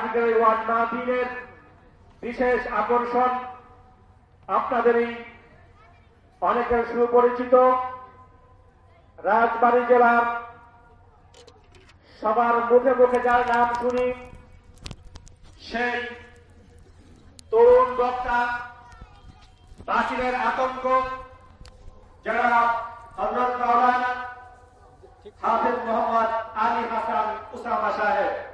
আজকের এই ওয়ার্ড মাহফিলের বিশেষ আকর্ষণ আপনাদেরই অনেকের সুপরিচিত রাজবাড়ী জেলার সবার মুখে মুখে যার নাম শুনি সেই তরুণ বক্তা, বাতিলের আতঙ্ক যারা হাফিজ মোহাম্মদ আলী হাসান উসামা সাহেব।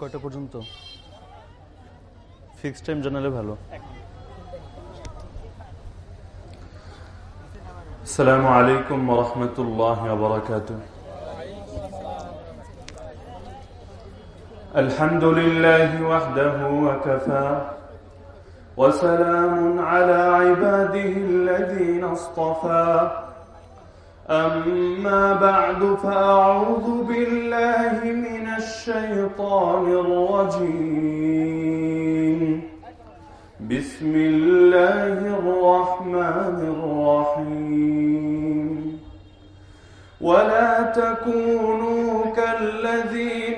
কটা পর্যন্ত? ফিক্সড টাইম জানালে ভালো। আসসালামু আলাইকুম ওয়া রাহমাতুল্লাহি ওয়া বারাকাতুহু। الحمد لله وحده وكفى وسلام على عباده الذين اصطفى. أما بعد فأعوذ بالله من الشيطان الرجيم. بسم الله الرحمن الرحيم. ولا تكونوا كالذين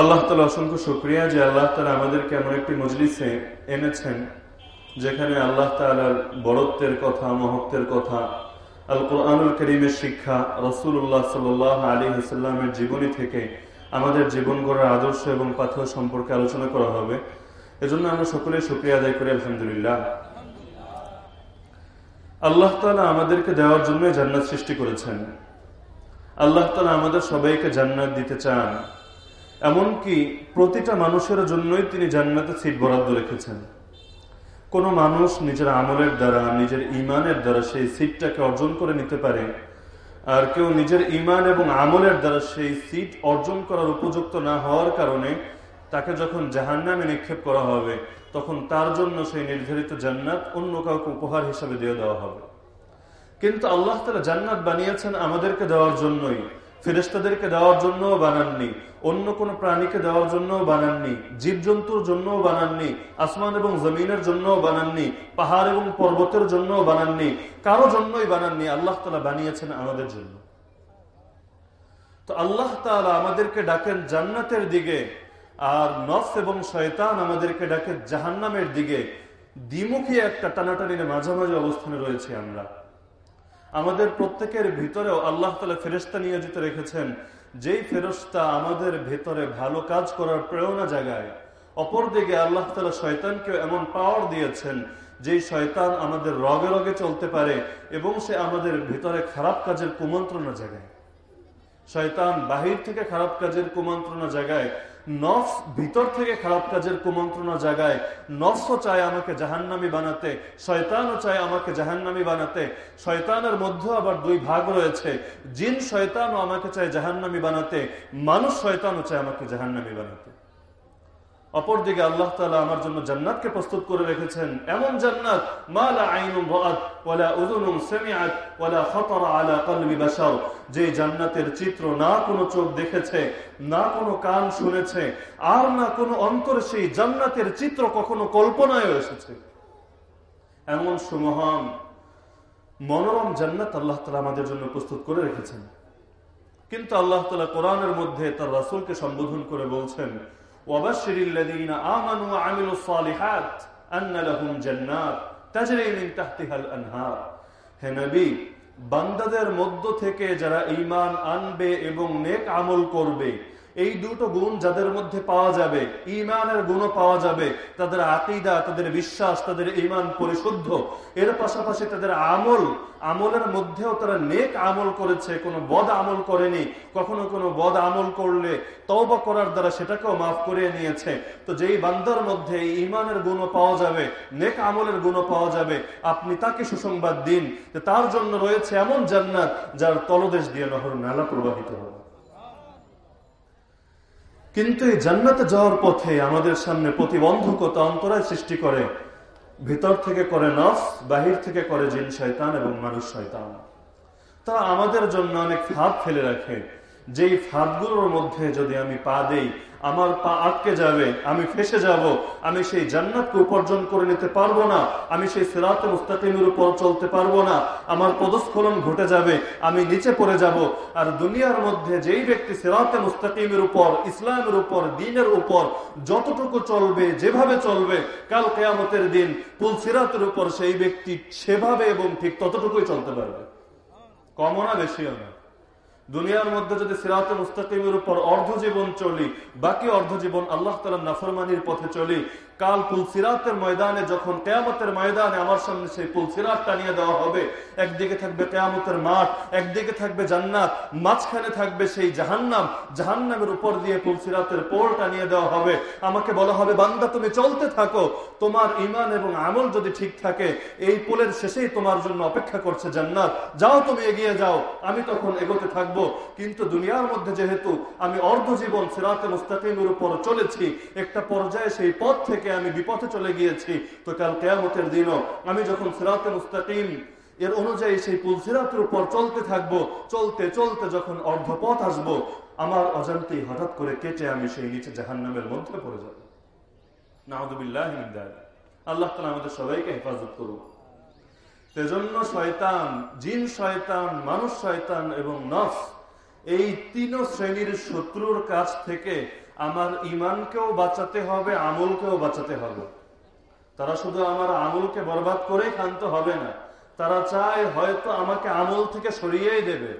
আল্লাহ তালা অসংখ্য শুক্রিয়া যে আল্লাহ তালা আমাদেরকে এমন একটি মজলিসে এনেছেন, যেখানে আল্লাহ তালার বড়ত্বের কথা, মহত্বের কথা আল কোরআনুল করিমের শিক্ষা রসুল্লাহ সাল আলী হাসাল্লামের জীবনী থেকে আমাদের জীবন গড়ার আদর্শ এবং সম্পর্কে আলোচনা করা হবে। এজন্য আমরা সকলে শুক্রিয়া আদায় করি, আলহামদুলিল্লাহ। আল্লাহ তালা আমাদেরকে দেওয়ার জন্য জান্নাত সৃষ্টি করেছেন। আল্লাহ তালা আমাদের সবাইকে জান্নাত দিতে চান। এমনকি প্রতিটা মানুষের জন্যই তিনি জান্নাতে সিট বরাদ্দ রেখেছেন। কোনো মানুষ নিজের আমলের দ্বারা, নিজের ইমানের দ্বারা সেই সিটটাকে অর্জন করে নিতে পারে, আর কেউ নিজের ইমান এবং আমলের দ্বারা সেই সিট অর্জন করার উপযুক্ত না হওয়ার কারণে তাকে যখন জাহান্নামে নিক্ষেপ করা হবে, তখন তার জন্য সেই নির্ধারিত জান্নাত অন্য কাউকে উপহার হিসাবে দিয়ে দেওয়া হবে। কিন্তু আল্লাহ তালা জান্নাত বানিয়েছেন আমাদেরকে দেওয়ার জন্যই। ফেরেস্তাদেরকে দেওয়ার জন্য বানাননি, অন্য কোন প্রাণীকে দেওয়ার জন্য বানাননি, জীবজন্তুর জন্য বানাননি, আসমান এবং জমিনের জন্য বানাননি, পাহাড় এবং পর্বতের জন্য বানাননি, কারও জন্যই বানাননি, আল্লাহ তালা বানিয়েছেন আমাদের জন্য। তো আল্লাহ তালা আমাদেরকে ডাকেন জান্নাতের দিকে, আর নফ এবং শয়তান আমাদেরকে ডাকে জাহান্নামের দিকে। দ্বিমুখী একটা টানাটানির মাঝামাঝি অবস্থানে রয়েছে আমরা। আমাদের প্রত্যেকের ভিতরেও আল্লাহ তালা ফেরেস্তা নিয়োজিত রেখেছেন। যেই ফেরস্তা আমাদের ভেতরে ভালো কাজ করার প্রেরণা জাগায়, অপরদিকে আল্লাহ তালা শয়তানকে এমন পাওয়ার দিয়েছেন, যেই শয়তান আমাদের রগে রগে চলতে পারে এবং সে আমাদের ভিতরে খারাপ কাজের কুমন্ত্রণা জাগায়। শয়তান বাহির থেকে খারাপ কাজের কুমন্ত্রণা জায়গায় নফস ভিতর থেকে খারাপ কাজের কুমন্ত্রণা জাগায়, নফসও চায় আমাকে জাহান্নামি বানাতে, শয়তানও চায় আমাকে জাহান্নামি বানাতে। শয়তানের মধ্যে আবার দুই ভাগ রয়েছে। জিন শয়তানও আমাকে চায় জাহান্নামি বানাতে, মানুষ শয়তানও চায় আমাকে জাহান্নামি বানাতে। অপরদিকে আল্লাহ তালা আমার জন্য জান্নাতকে প্রস্তুত করে রেখেছেন। এমন জান্নাত মালা আইনুম রাআত ওয়ালা উযুনুম সামিআত ওয়ালা আলা কলবি বাশার যে জান্নাতের চিত্র না কোনো চোখ দেখেছে, না কোনো কান শুনেছে, আর না কোনো অন্তর সেই জান্নাতের চিত্র কখনো কল্পনায় এসেছে। এমন সুমহান, মনোরম জান্নাত আল্লাহ তালা আমাদের জন্য প্রস্তুত করে রেখেছেন। কিন্তু আল্লাহ তালা কোরআনের মধ্যে তার রাসূলকে সম্বোধন করে বলছেন وبشر الذين آمنوا وعملوا الصالحات أن لهم جنات تجري من تحتها الأنهار হে নবী বান্দাদের মধ্য থেকে যারা ঈমান আনবে এবং নেক আমল করবে এই দুটো গুণ যাদের মধ্যে পাওয়া যাবে ইমানের গুণও পাওয়া যাবে। তাদের আকিদা, তাদের বিশ্বাস, তাদের ইমান পরিশুদ্ধ। এর পাশাপাশি তাদের আমল, আমলের মধ্যেও তারা নেক আমল করেছে, কোনো বদ আমল করেনি। কখনো কোনো বদ আমল করলে তওবা করার দ্বারা সেটাকেও মাফ করিয়ে নিয়েছে। তো যেই বান্দার মধ্যে ইমানের গুণও পাওয়া যাবে, নেক আমলের গুণও পাওয়া যাবে, আপনি তাকে সুসংবাদ দিন তার জন্য রয়েছে এমন জান্নাত যার তলদেশ দিয়ে নহর নালা প্রবাহিত হবে। কিন্তু এই জান্নাতে যাওয়ার পথে আমাদের সামনে প্রতিবন্ধকতা, অন্তরায় সৃষ্টি করে। ভিতর থেকে করে নফস, বাহির থেকে করে জিন, শয়তান এবং মানুষ শয়তান। তা আমাদের জন্য অনেক ফাঁদ ফেলে রাখে। যেই ফাঁদগুলোর মধ্যে যদি আমি পা দেই আমার পা আটকে যাবে, আমি ফেসে যাব, আমি সেই জান্নাতকে উপার্জন করে নিতে পারব না, আমি সেই সিরাত মুস্তাকিমের উপর চলতে পারব না, আমার পদস্খলন ঘটে যাবে, আমি নিচে পড়ে যাব। আর দুনিয়ার মধ্যে যেই ব্যক্তি সিরাতে মুস্তাকিমের উপর, ইসলামের উপর, দিনের উপর যতটুকু চলবে, যেভাবে চলবে, কাল কেয়ামতের দিন পুল সিরাতের উপর সেই ব্যক্তি সেভাবে এবং ঠিক ততটুকুই চলতে পারবে। কমও না, বেশিও না। দুনিয়ার মধ্যে যদি সিরাতে মুস্তাকিমের উপর অর্ধ জীবন চলি, বাকি অর্ধ জীবন আল্লাহ তালা নাফরমানির পথে চলি কাল পুলসিরাতের ময়দানে, যখন কেয়ামতের ময়দানে আমার সামনে সেই পুলসিরাত টানিয়ে দেওয়া হবে, একদিকে থাকবে কেয়ামতের মাঠ, একদিকে থাকবে জান্নাত, মাঝখানে থাকবে সেই জাহান্নাম, জাহান্নামের উপর দিয়ে পুলসিরাতের পোল টানিয়ে দেওয়া হবে। আমাকে বলা হবে, বান্দা, তুমি চলতে থাকো। তোমার ইমান এবং আমল যদি ঠিক থাকে, এই পোলের শেষেই তোমার জন্য অপেক্ষা করছে জান্নাত। যাও, তুমি এগিয়ে যাও, আমি তখন এগোতে থাকব। কিন্তু দুনিয়ার মধ্যে যেহেতু আমি অর্ধ জীবন সিরাতে মুস্তাকিমের উপর চলেছি, একটা পর্যায়ে সেই পথ থেকে আমি বিপথে চলে গিয়েছি, তো কাল কেয়ামতের দিনও আমি যখন সিরাতে মুস্তাকিম, এর অনুযায়ী সেই পুলসিরাতের উপর চলতে থাকব, চলতে চলতে যখন অর্ধপথ আসব, আমার অজান্তেই হঠাৎ করে কেটে আমি সেই নিচে জাহান্নামের মধ্যে পড়ে যাব। নাহদুবিল্লাহ আল্লাহ তালা আমাদের সবাইকে হেফাজত সেজন্য শয়তান, জিন শয়তান, মানুষ শয়তান এবং নফ এই তিন শ্রেণির শত্রুর কাছ থেকে আমার ইমানকেও বাঁচাতে হবে, আমলকেও বাঁচাতে হবে। তারা শুধু আমার আমলকে বরবাদ করেই ক্ষান্ত হবে না, তারা চায় হয়তো আমাকে আমল থেকে সরিয়েই দেবে।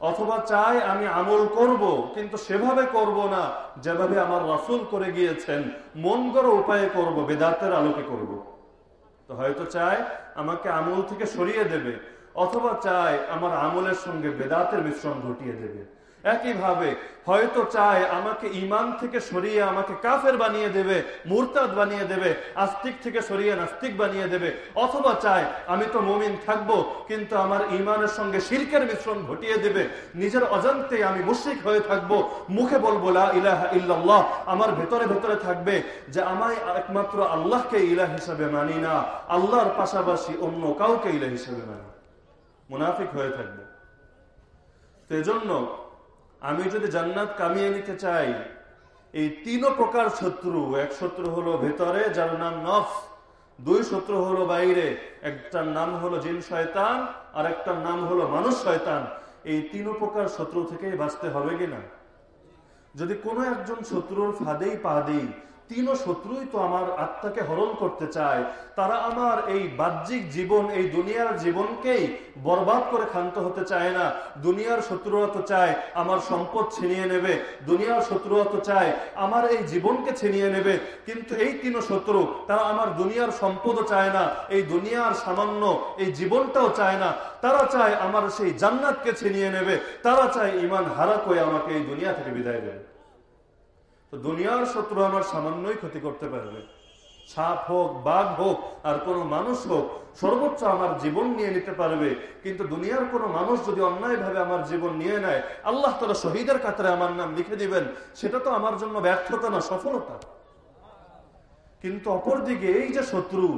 অথবা চায় আমি আমল করব, কিন্তু সেভাবে করব না, যেভাবে আমার রাসুল করে গিয়েছেন। মন উপায়ে করব, বেদাতের আলোকে করব। তো হয়তো চায় আমাকে আমল থেকে সরিয়ে দেবে, অথবা চায় আমার আমলের সঙ্গে বেদাতের মিশ্রণ ঘটিয়ে দেবে। একইভাবে হয়তো চায় আমাকে ইমান থেকে সরিয়ে আমাকে কাফের বানিয়ে দেবে, মুরতাদ বানিয়ে দেবে, আস্তিক থেকে সরিয়ে নাস্তিক বানিয়ে দেবে। অথবা চায়, আমি তো মমিন থাকব, কিন্তু আমার ইমানের সঙ্গে শিল্কের মিশ্রণ ঘটিয়ে দেবে। নিজের অজান্তে আমি মুশ্রিক হয়ে থাকব। মুখে বলব ইলাহা ইল্লাল্লাহ। আমার ভেতরে ভেতরে থাকবে যে, আমায় একমাত্র আল্লাহকে ইলাহ হিসাবে মানি না। আল্লাহর পাশাপাশি অন্য কাউকে ইলাহ হিসাবে মানি মুনাফিক হয়ে থাকবে। সেজন্য আমি যদি জান্নাত কামিয়ে নিতে চাই, এই তিনও প্রকার শত্রু, এক শত্রু হলো ভেতরে, যার নাম নফ দুই শত্রু হলো বাইরে, একটার নাম হলো জিন শয়তান, আর একটার নাম হলো মানুষ শয়তান। এই তিন প্রকার শত্রু থেকে বাঁচতে হবে কিনা যদি কোনো একজন শত্রুর ফাঁদেই পা দিই তিনও শত্রুই তো আমার আত্মাকে হরণ করতে চায়। তারা আমার এই বাহ্যিক জীবন, এই দুনিয়ার জীবনকেই বরবাদ করে ক্ষান্ত হতে চায় না। দুনিয়ার শত্রুরা তো চায় আমার সম্পদ ছিনিয়ে নেবে। দুনিয়ার শত্রুরা তো চায় আমার এই জীবনকে ছিনিয়ে নেবে। কিন্তু এই তিনও শত্রু, তারা আমার দুনিয়ার সম্পদও চায় না, এই দুনিয়ার সামান্য এই জীবনটাও চায় না। তারা চায় আমার সেই জান্নাতকে ছিনিয়ে নেবে। তারা চায় ইমান হারা করে আমাকে এই দুনিয়া থেকে বিদায় দেবে। তো দুনিয়ার শত্রু আমার সামান্যই ক্ষতি করতে পারবে। সাপ হোক, বাঘ হোক, আর কোন মানুষ হোক, সর্বোচ্চ আমার জীবন নিয়ে নিতে পারবে। কিন্তু দুনিয়ার কোন মানুষ যদি অন্যায় ভাবে আমার জীবন নিয়ে নেয়, আল্লাহ তারা শহীদের কাতারে আমার নাম লিখে দিবেন। সেটা তো আমার জন্য ব্যর্থতা না, সফলতা। কিন্তু অপরদিকে এই যে শত্রু,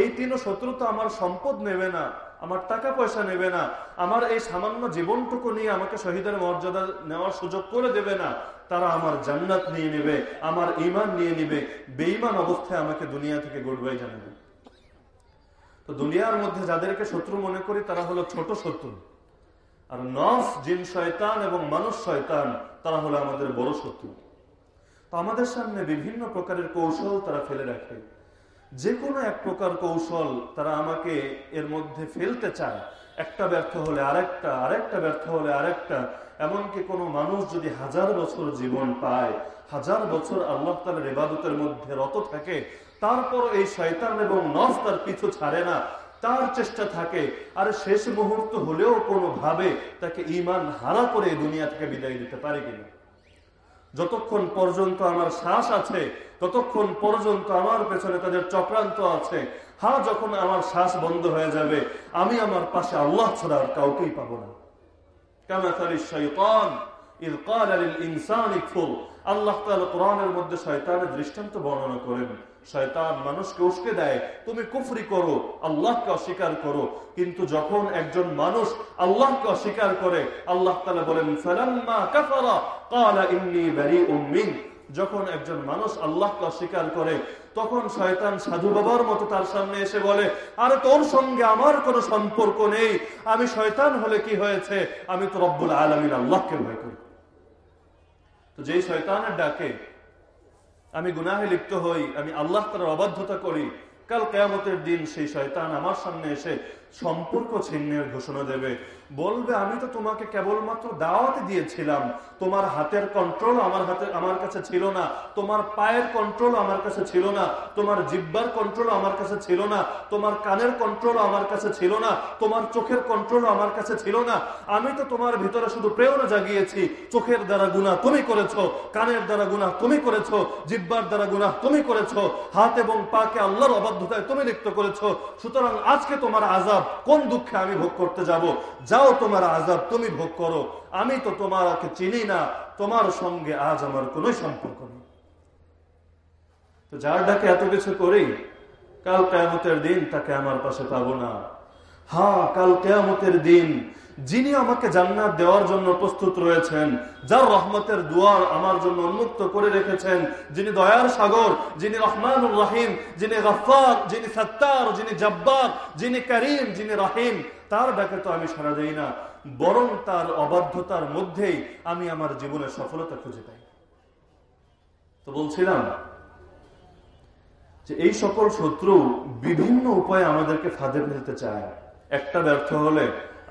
এই তিনও শত্রু তো আমার সম্পদ নেবে না। আমার টাকা পয়সা নেবে না। আমার এই সামান্য জীবনটুকু নিয়ে আমাকে শহীদের মর্যাদা নেওয়ার সুযোগ করে দেবে না। তারা আমার জান্নাত নিয়ে নেবে, আমার ইমান নিয়ে নেবে। বেইমান অবস্থায় আমাকে দুনিয়া থেকে গুডবাই জানাবে। তো দুনিয়ার মধ্যে যাদেরকে শত্রু মনে করি, তারা হলো ছোট শত্রু। আর নফ জিন, শয়তান এবং মানুষ শয়তান, তারা হলো আমাদের বড় শত্রু। তো আমাদের সামনে বিভিন্ন প্রকারের কৌশল তারা ফেলে রাখে। যে কোনো এক প্রকার কৌশল তারা আমাকে এর মধ্যে ফেলতে চায়। একটা ব্যর্থ হলে আরেকটা আরেকটা ব্যর্থ হলে আরেকটা। এমনকি কোনো মানুষ যদি হাজার বছর জীবন পায়, হাজার বছর আল্লাহ তালের ইবাদতের মধ্যে রত থাকে তারপর এই শয়তান এবং নফ তার পিছু ছাড়ে না, তার চেষ্টা থাকে। আর শেষ মুহূর্ত হলেও কোনো ভাবে তাকে ইমান হারা করে দুনিয়া থেকে বিদায় দিতে পারে কিনা? যতক্ষণ পর্যন্ত আমার শ্বাস আছে, ততক্ষণ পর্যন্ত আমার পেছনে তাদের চক্রান্ত আছে। হা, যখন আমার শ্বাস বন্ধ হয়ে যাবে, আমি আমার পাশে আল্লাহ ছাড়া আর কাউকেই পাবো না। আল্লাহ কোরআনের মধ্যে শয়তানের দৃষ্টান্ত বর্ণনা করেন। শয়তান মানুষকে উস্কে দেয়, তুমি কুফরি করো, আল্লাহকে অস্বীকার করো। কিন্তু যখন একজন মানুষ আল্লাহকে অস্বীকার করে, আল্লাহ তাআলা বলেন, ফালাম্মা কাফারা, ক্বালা ইন্নী বারীউম মিন। যখন একজন মানুষ আল্লাহকে অস্বীকার করে, তখন শয়তান সাধু বাবার মতো তার সামনে এসে বলে, আরে তোর সঙ্গে আমার কোনো সম্পর্ক নেই। আমি শয়তান হলে কি হয়েছে? আমি তো রব্বুল আলমিন আল্লাহকে ভয় করি। তো যেই শয়তানের ডাকে আমি গুনাহে লিপ্ত হই, আমি আল্লাহ তার অবাধ্যতা করি, কাল কেয়ামতের দিন সেই শয়তান আমার সামনে এসে সম্পর্ক ছিন্নের ঘোষণা দেবে। বলবে, আমি তো তোমাকে কেবলমাত্র দাওয়াতে দিয়েছিলাম। তোমার হাতের কন্ট্রোল আমার হাতে, আমার কাছে ছিল না। তোমার পায়ের কন্ট্রোল আমার কাছে ছিল না। তোমার জিব্বার কন্ট্রোল আমার কাছে ছিল না। তোমার কানের কন্ট্রোল আমার কাছে ছিল না। তোমার চোখের কন্ট্রোল আমার কাছে ছিল না। আমি তো তোমার ভিতরে শুধু প্রেরণা জাগিয়েছি। চোখের দ্বারা গুণা তুমি করেছ, কানের দ্বারা গুণা তুমি করেছ, জিব্বার দ্বারা গুণা তুমি করেছ, হাত এবং পাকে আল্লাহর অবাধ্যতায় তুমি লিপ্ত করেছ। সুতরাং আজকে তোমার আজাব কোন দুঃখে আমি ভোগ করতে যাব? যাও তোমার আজাব তুমি ভোগ করো। আমি তো তোমাকে চিনি না, তোমার সঙ্গে আজ আমার কোন সম্পর্ক নেই। তো যার ডাকে এত কিছু করি, কাল কেমতের দিন তাকে আমার পাশে পাবো না। হ্যাঁ কাল কেয়ামতের দিন যিনি আমাকে জান্নাত দেওয়ার জন্য প্রস্তুত রয়েছেন, যার রহমতের দুয়ার আমার জন্য উন্মুক্ত করে রেখেছেন, যিনি দয়ার সাগর, যিনি রহমানুর রাহিম, যিনি গফার যিনি সত্তার, যিনি জব্বার, যিনি করিম, যিনি রাহিম, তার ডাকে তো আমি সারা দেই না, বরং তার অবাধ্যতার মধ্যেই আমি আমার জীবনের সফলতা খুঁজে পাই। তো বলছিলাম যে এই সকল শত্রু বিভিন্ন উপায়ে আমাদেরকে ফাঁদে ফেলতে চায়। একটা ব্যর্থ হলে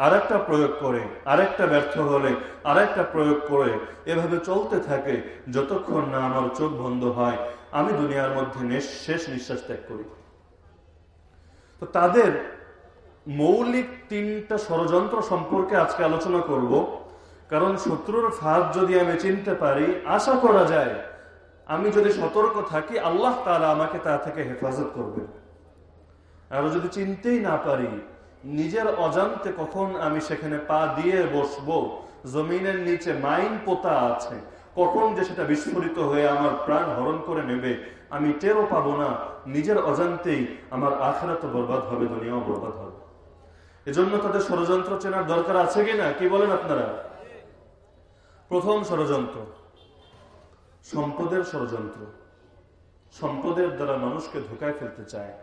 আরেকটা প্রয়োগ করে, আরেকটা ব্যর্থ হলে আরেকটা প্রয়োগ করে। এভাবে চলতে থাকে যতক্ষণ না আমার চোখ বন্ধ হয়। আমি দুনিয়ার মধ্যে শেষ নিঃশ্বাস ত্যাগ করি। তো তাদের মৌলিক তিনটা ষড়যন্ত্র সম্পর্কে আজকে আলোচনা করব। কারণ শত্রুর ফাঁদ যদি আমি চিনতে পারি, আশা করা যায়, আমি যদি সতর্ক থাকি, আল্লাহ তারা আমাকে তা থেকে হেফাজত করবে আর যদি চিনতেই না পারি নিজের অজান্তে কখন আমি সেখানে পা দিয়ে বসবো? জমিনের নিচে মাইন পোতা আছে। কখন যে সেটা বিস্ফোরিত হয়ে আমার প্রাণ হরণ করে নেবে, আমি টেরও পাবো না। নিজের অজান্তেই আমার আখেরাত বরবাদ হবে, দুনিয়াও বরবাদ হবে। এজন্য তাদের ষড়যন্ত্র চেনার দরকার আছে কিনা? কি বলেন আপনারা? প্রথম ষড়যন্ত্র, সম্পদের ষড়যন্ত্র। সম্পদের দ্বারা মানুষকে ধোকায় ফেলতে চায়।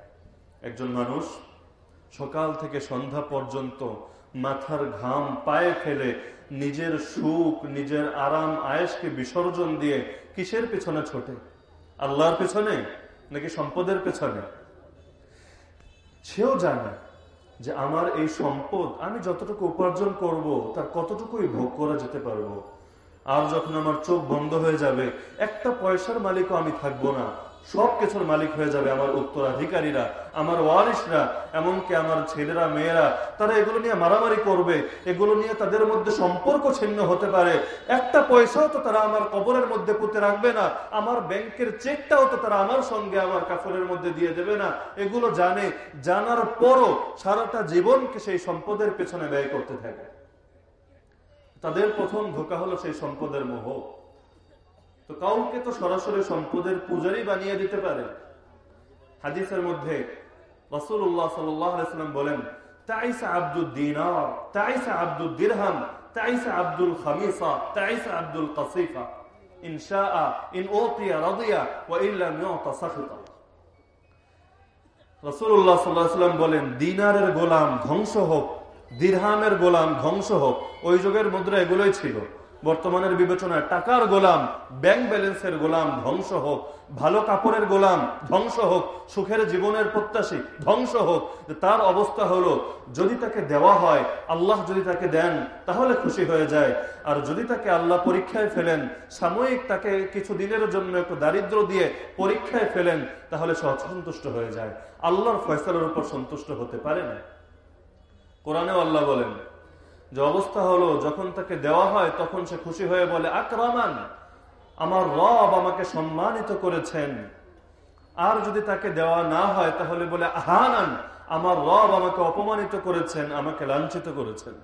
একজন মানুষ সকাল থেকে সন্ধ্যা পর্যন্ত মাথার ঘাম পায়ে ফেলে নিজের সুখ, নিজের আরাম আয়েসকে বিসর্জন দিয়ে কিসের পেছনে ছোটে? আল্লাহর পেছনে নাকি সম্পদের পেছনে? সেও জানে যে আমার এই সম্পদ আমি যতটুকু উপার্জন করব, তার কতটুকুই ভোগ করা যেতে পারব। আর যখন আমার চোখ বন্ধ হয়ে যাবে, একটা পয়সার মালিকও আমি থাকব না। সব কিছুর মালিক হয়ে যাবে আমার উত্তরাধিকারীরা, আমার ওয়ারিসরা এমনকি আমার ছেলেরা, মেয়েরা। তারা এগুলো নিয়ে মারামারি করবে, এগুলো নিয়ে তাদের মধ্যে সম্পর্ক ছিন্ন হতে পারে। একটা পয়সাও তো তারা আমার কবরের মধ্যে পুঁতে রাখবে না, আমার ব্যাংকের চেকটাও তো তারা আমার সঙ্গে আমার কাফরের মধ্যে দিয়ে দেবে না। এগুলো জানে, জানার পরও সারাটা জীবনকে সেই সম্পদের পেছনে ব্যয় করতে থাকে। তাদের প্রথম ধোকা হলো সেই সম্পদের মোহ। তো কাউকে তো সরাসরি সম্পদের পূজারি বানিয়ে দিতে পারে। হাদিসের মধ্যে সাল্লাম বলেন, তাইসা আব্দুল দিনার, তাইসা আব্দুল দিরহাম, তাইসা আব্দুল খামিসা, তাইসা আব্দুল কাসিফা। গোলাম ধ্বংস হোক, দিরহামের গোলাম ধ্বংস হোক, ওই যুগের মুদ্রা এগুলোই ছিল। বর্তমানের বিবেচনায় টাকার গোলাম ব্যাংক ব্যালেন্সের গোলাম, ধ্বংস হোক, ভালো কাপড়ের গোলাম, ধ্বংস হোক, সুখের জীবনের প্রত্যাশী, ধ্বংস হোক তার অবস্থা হলো, যদি তাকে দেওয়া হয়, আল্লাহ যদি তাকে দেন, তাহলে খুশি হয়ে যায়। আর যদি তাকে আল্লাহ পরীক্ষায় ফেলেন, সাময়িক তাকে কিছু দিনের জন্য একটু দারিদ্র দিয়ে পরীক্ষায় ফেলেন, তাহলে সে অসন্তুষ্ট হয়ে যায়। আল্লাহর ফয়সালার উপর সন্তুষ্ট হতে পারে না। কোরআনেও আল্লাহ বলেন যে অবস্থা হলো, যখন তাকে দেওয়া হয়, তখন সে খুশি হয়ে বলে, আক্রামান, আমার রব আমাকে সম্মানিত করেছেন। আর যদি তাকে দেওয়া না হয়, তাহলে বলে, আহানান, আমার রব আমাকে অপমানিত করেছেন, আমাকে লাঞ্ছিত করেছেন।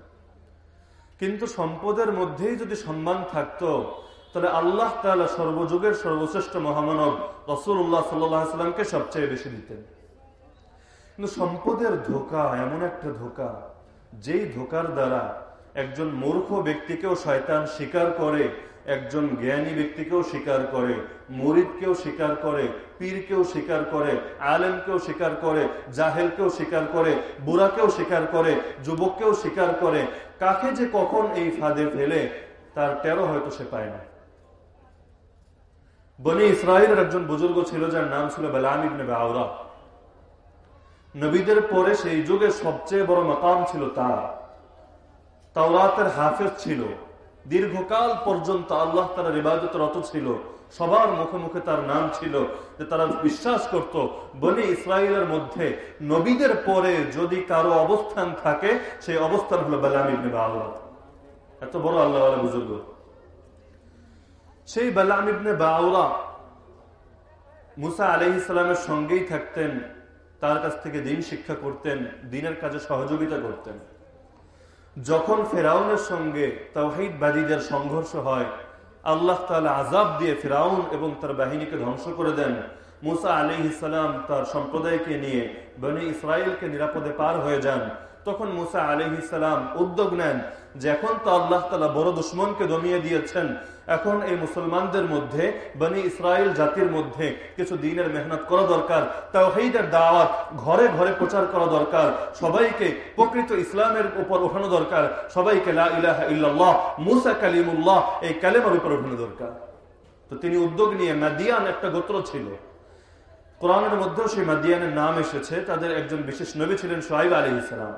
কিন্তু সম্পদের মধ্যেই যদি সম্মান থাকতো, তাহলে আল্লাহ তালা সর্বযুগের সর্বশ্রেষ্ঠ মহামানব রসুল্লাহ সাল্লামকে সবচেয়ে বেশি দিতেন। কিন্তু সম্পদের ধোকা, এমন একটা ধোকা যেই ধোকার দ্বারা একজন মূর্খ ব্যক্তিকেও শয়তান স্বীকার করে, একজন জ্ঞানী ব্যক্তিকেও স্বীকার করে, মরিদকেও স্বীকার করে, পীরকেও স্বীকার করে, আলেমকেও স্বীকার করে, জাহেলকেও স্বীকার করে, বুড়াকেও স্বীকার করে, যুবককেও স্বীকার করে, কাকে যে কখন এই ফাঁদে ফেলে, তার টেরো হয়তো সে পায় না। বনি ইসরায়েলের একজন বুজুর্গ ছিল, যার নাম ছিল বেলাম ইবনে বাউরা। নবীদের পরে সেই যুগে সবচেয়ে বড় মাকাম ছিল তার। তাওরাতের হাফেজ ছিল। দীর্ঘকাল পর্যন্ত আল্লাহ তারা রিবাজত রত ছিল। সবার মুখে মুখে তার নাম ছিল যে তারা বিশ্বাস করত, বনি ইসরায়েলের মধ্যে নবীদের পরে যদি কারও অবস্থান থাকে, সেই অবস্থান হলো বেলাম ইবনে বাউরা এত বড় আল্লাহ বুজুর্গ। সেই বেলাম ইবনে বাউরা মুসা আলহ ইসলামের সঙ্গেই থাকতেন। তার কাছ থেকে দিন শিক্ষা করতেন, দিনের কাজে সহযোগিতা করতেন। যখন ফেরাউনের সঙ্গে তাওহিদবাদীদের সংঘর্ষ হয়, আল্লাহ তালা আজাব দিয়ে ফেরাউন এবং তার বাহিনীকে ধ্বংস করে দেন। মুসা আলি ইসলাম তার সম্প্রদায়কে নিয়ে বনি ইসরায়েলকে নিরাপদে পার হয়ে যান। তখন মুসা আলি ইসলাম উদ্যোগ নেন যে এখন তো আল্লাহ তালা বড় দুশ্মনকে দমিয়ে দিয়েছেন এখন এই মুসলমানদের মধ্যে, বনি ইসরায়েল জাতির মধ্যে কিছু দিনের মেহনত করা দরকার, তাওহীদের দাওয়াত, ঘরে ঘরে প্রচার করা দরকার, সবাইকে প্রকৃত ইসলামের উপর ওঠানো দরকার, সবাইকে ইল্লাল্লাহ, মুসা কালিমুল্লাহ, এই কালেমার উপর ওঠানো দরকার। তো তিনি উদ্যোগ নিয়ে মাদিয়ান একটা গোত্র ছিল। কোরআনের মধ্যেও সেই মাদিয়ানের নাম এসেছে, তাদের একজন বিশেষ নবী ছিলেন সোহাইব আলী ইসলাম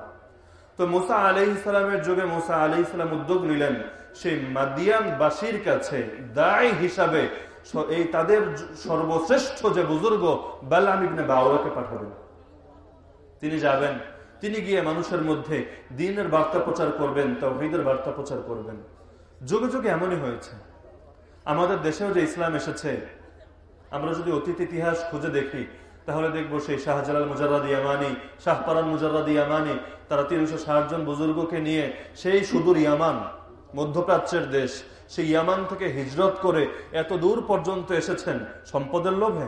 তো মুসা আলি ইসলামের যুগে মুসা আলি ইসলাম উদ্যোগ নিলেন। সেই মাদিয়ান বাসীর কাছে দায় হিসাবে এই তাদের সর্বশ্রেষ্ঠ যে বুজুর্গ বালাম ইবনে বাউরাকে পাঠাবেন। তিনি যাবেন, তিনি গিয়ে মানুষের মধ্যে দিনের বার্তা প্রচার করবেন, তৌহিদের বার্তা প্রচার করবেন। যুগে যুগে এমনই হয়েছে। আমাদের দেশেও যে ইসলাম এসেছে, আমরা যদি অতীত ইতিহাস খুঁজে দেখি, তাহলে দেখব সেই শাহজালাল মুজারাদি ইয়ামানি, শাহপারান মুজারাদি ইয়ামানি, তারা তিনশো ষাট জন বুজুর্গকে নিয়ে সেই সুদূর ইয়ামান মধ্যপ্রাচ্যের দেশ। সেই ইয়ামান থেকে হিজরত করে এত দূর পর্যন্ত এসেছেন। সম্পদের লোভে?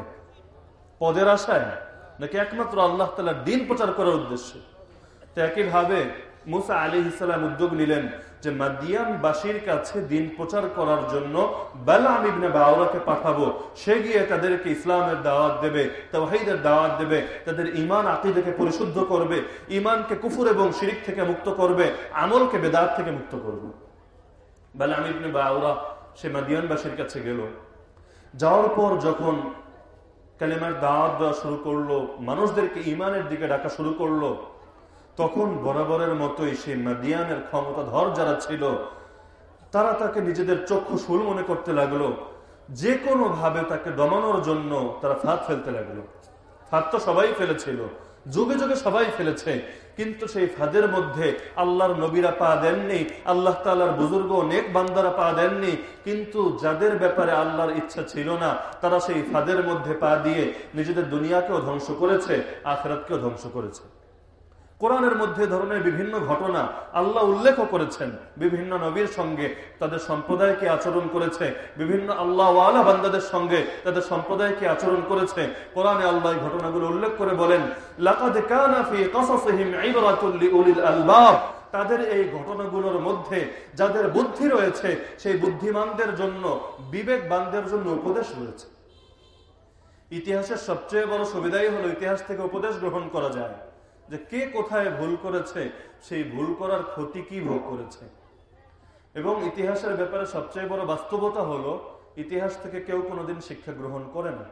পদের আশায়? নাকি একমাত্র আল্লাহ তালার দিন প্রচার করার উদ্দেশ্যে? তো একইভাবে মুসা আলী ইসলাম উদ্যোগ নিলেন যে মাদিয়ান বাসীর কাছে দিন প্রচার করার জন্য বেলাম ইবনে বাউরাকে পাঠাবো। সে গিয়ে তাদেরকে ইসলামের দাওয়াত দেবে, তাওহীদের দাওয়াত দেবে, তাদের ইমান আকিদাকে পরিশুদ্ধ করবে ইমানকে কুফুর এবং শিরিক থেকে মুক্ত করবে, আমলকে বেদাত থেকে মুক্ত করবে। বেলাম ইবনে বাউরা সে মাদিয়ানবাসীর কাছে গেল। যাওয়ার পর যখন কালিমার দাওয়াত দেওয়া শুরু করল, মানুষদেরকে ইমানের দিকে ডাকা শুরু করল, তখন বরাবরের মতোই সেই মাদিয়ানের ক্ষমতাধর যারা ছিল, তারা তাকে নিজেদের চক্ষু সুর মনে করতে লাগল। যে কোনো ভাবে তাকে দমানোর জন্য তারা ফাঁদ ফেলতে লাগল। ফাঁদ তো সবাই ফেলেছিল। যুগে যুগে সবাই ফেলেছে। কিন্তু সেই ফাঁদের মধ্যে আল্লাহর নবীরা পা দেননি, আল্লাহ তালার বুজুর্গ অনেক বান্দারা পা দেননি। কিন্তু যাদের ব্যাপারে আল্লাহর ইচ্ছা ছিল না, তারা সেই ফাঁদের মধ্যে পা দিয়ে নিজেদের দুনিয়াকেও ধ্বংস করেছে, আখরাতকেও ধ্বংস করেছে। কোরআনের মধ্যে ধরনের বিভিন্ন ঘটনা আল্লাহ উল্লেখ করেছেন। বিভিন্ন নবীর সঙ্গে তাদের সম্প্রদায়কে আচরণ করেছে। বিভিন্ন আল্লাহ আলা বান্দাদের সঙ্গে তাদের সম্প্রদায়কে আচরণ করেছে। কোরআনে আল্লাহ ঘটনাগুলো উল্লেখ করে বলেন তাদের এই ঘটনাগুলোর মধ্যে যাদের বুদ্ধি রয়েছে, সেই বুদ্ধিমানদের জন্য বিবেক বিবেকবানদের জন্য উপদেশ রয়েছে। ইতিহাসের সবচেয়ে বড় সুবিধাই হলো ইতিহাস থেকে উপদেশ গ্রহণ করা যায়। যে কে কোথায় ভুল করেছে, সেই ভুল করার ক্ষতি কি ভোগ করেছে? এবং ইতিহাসের ব্যাপারে সবচেয়ে বড় বাস্তবতা হলো, ইতিহাস থেকে কেউ কোনোদিন শিক্ষা গ্রহণ করে না।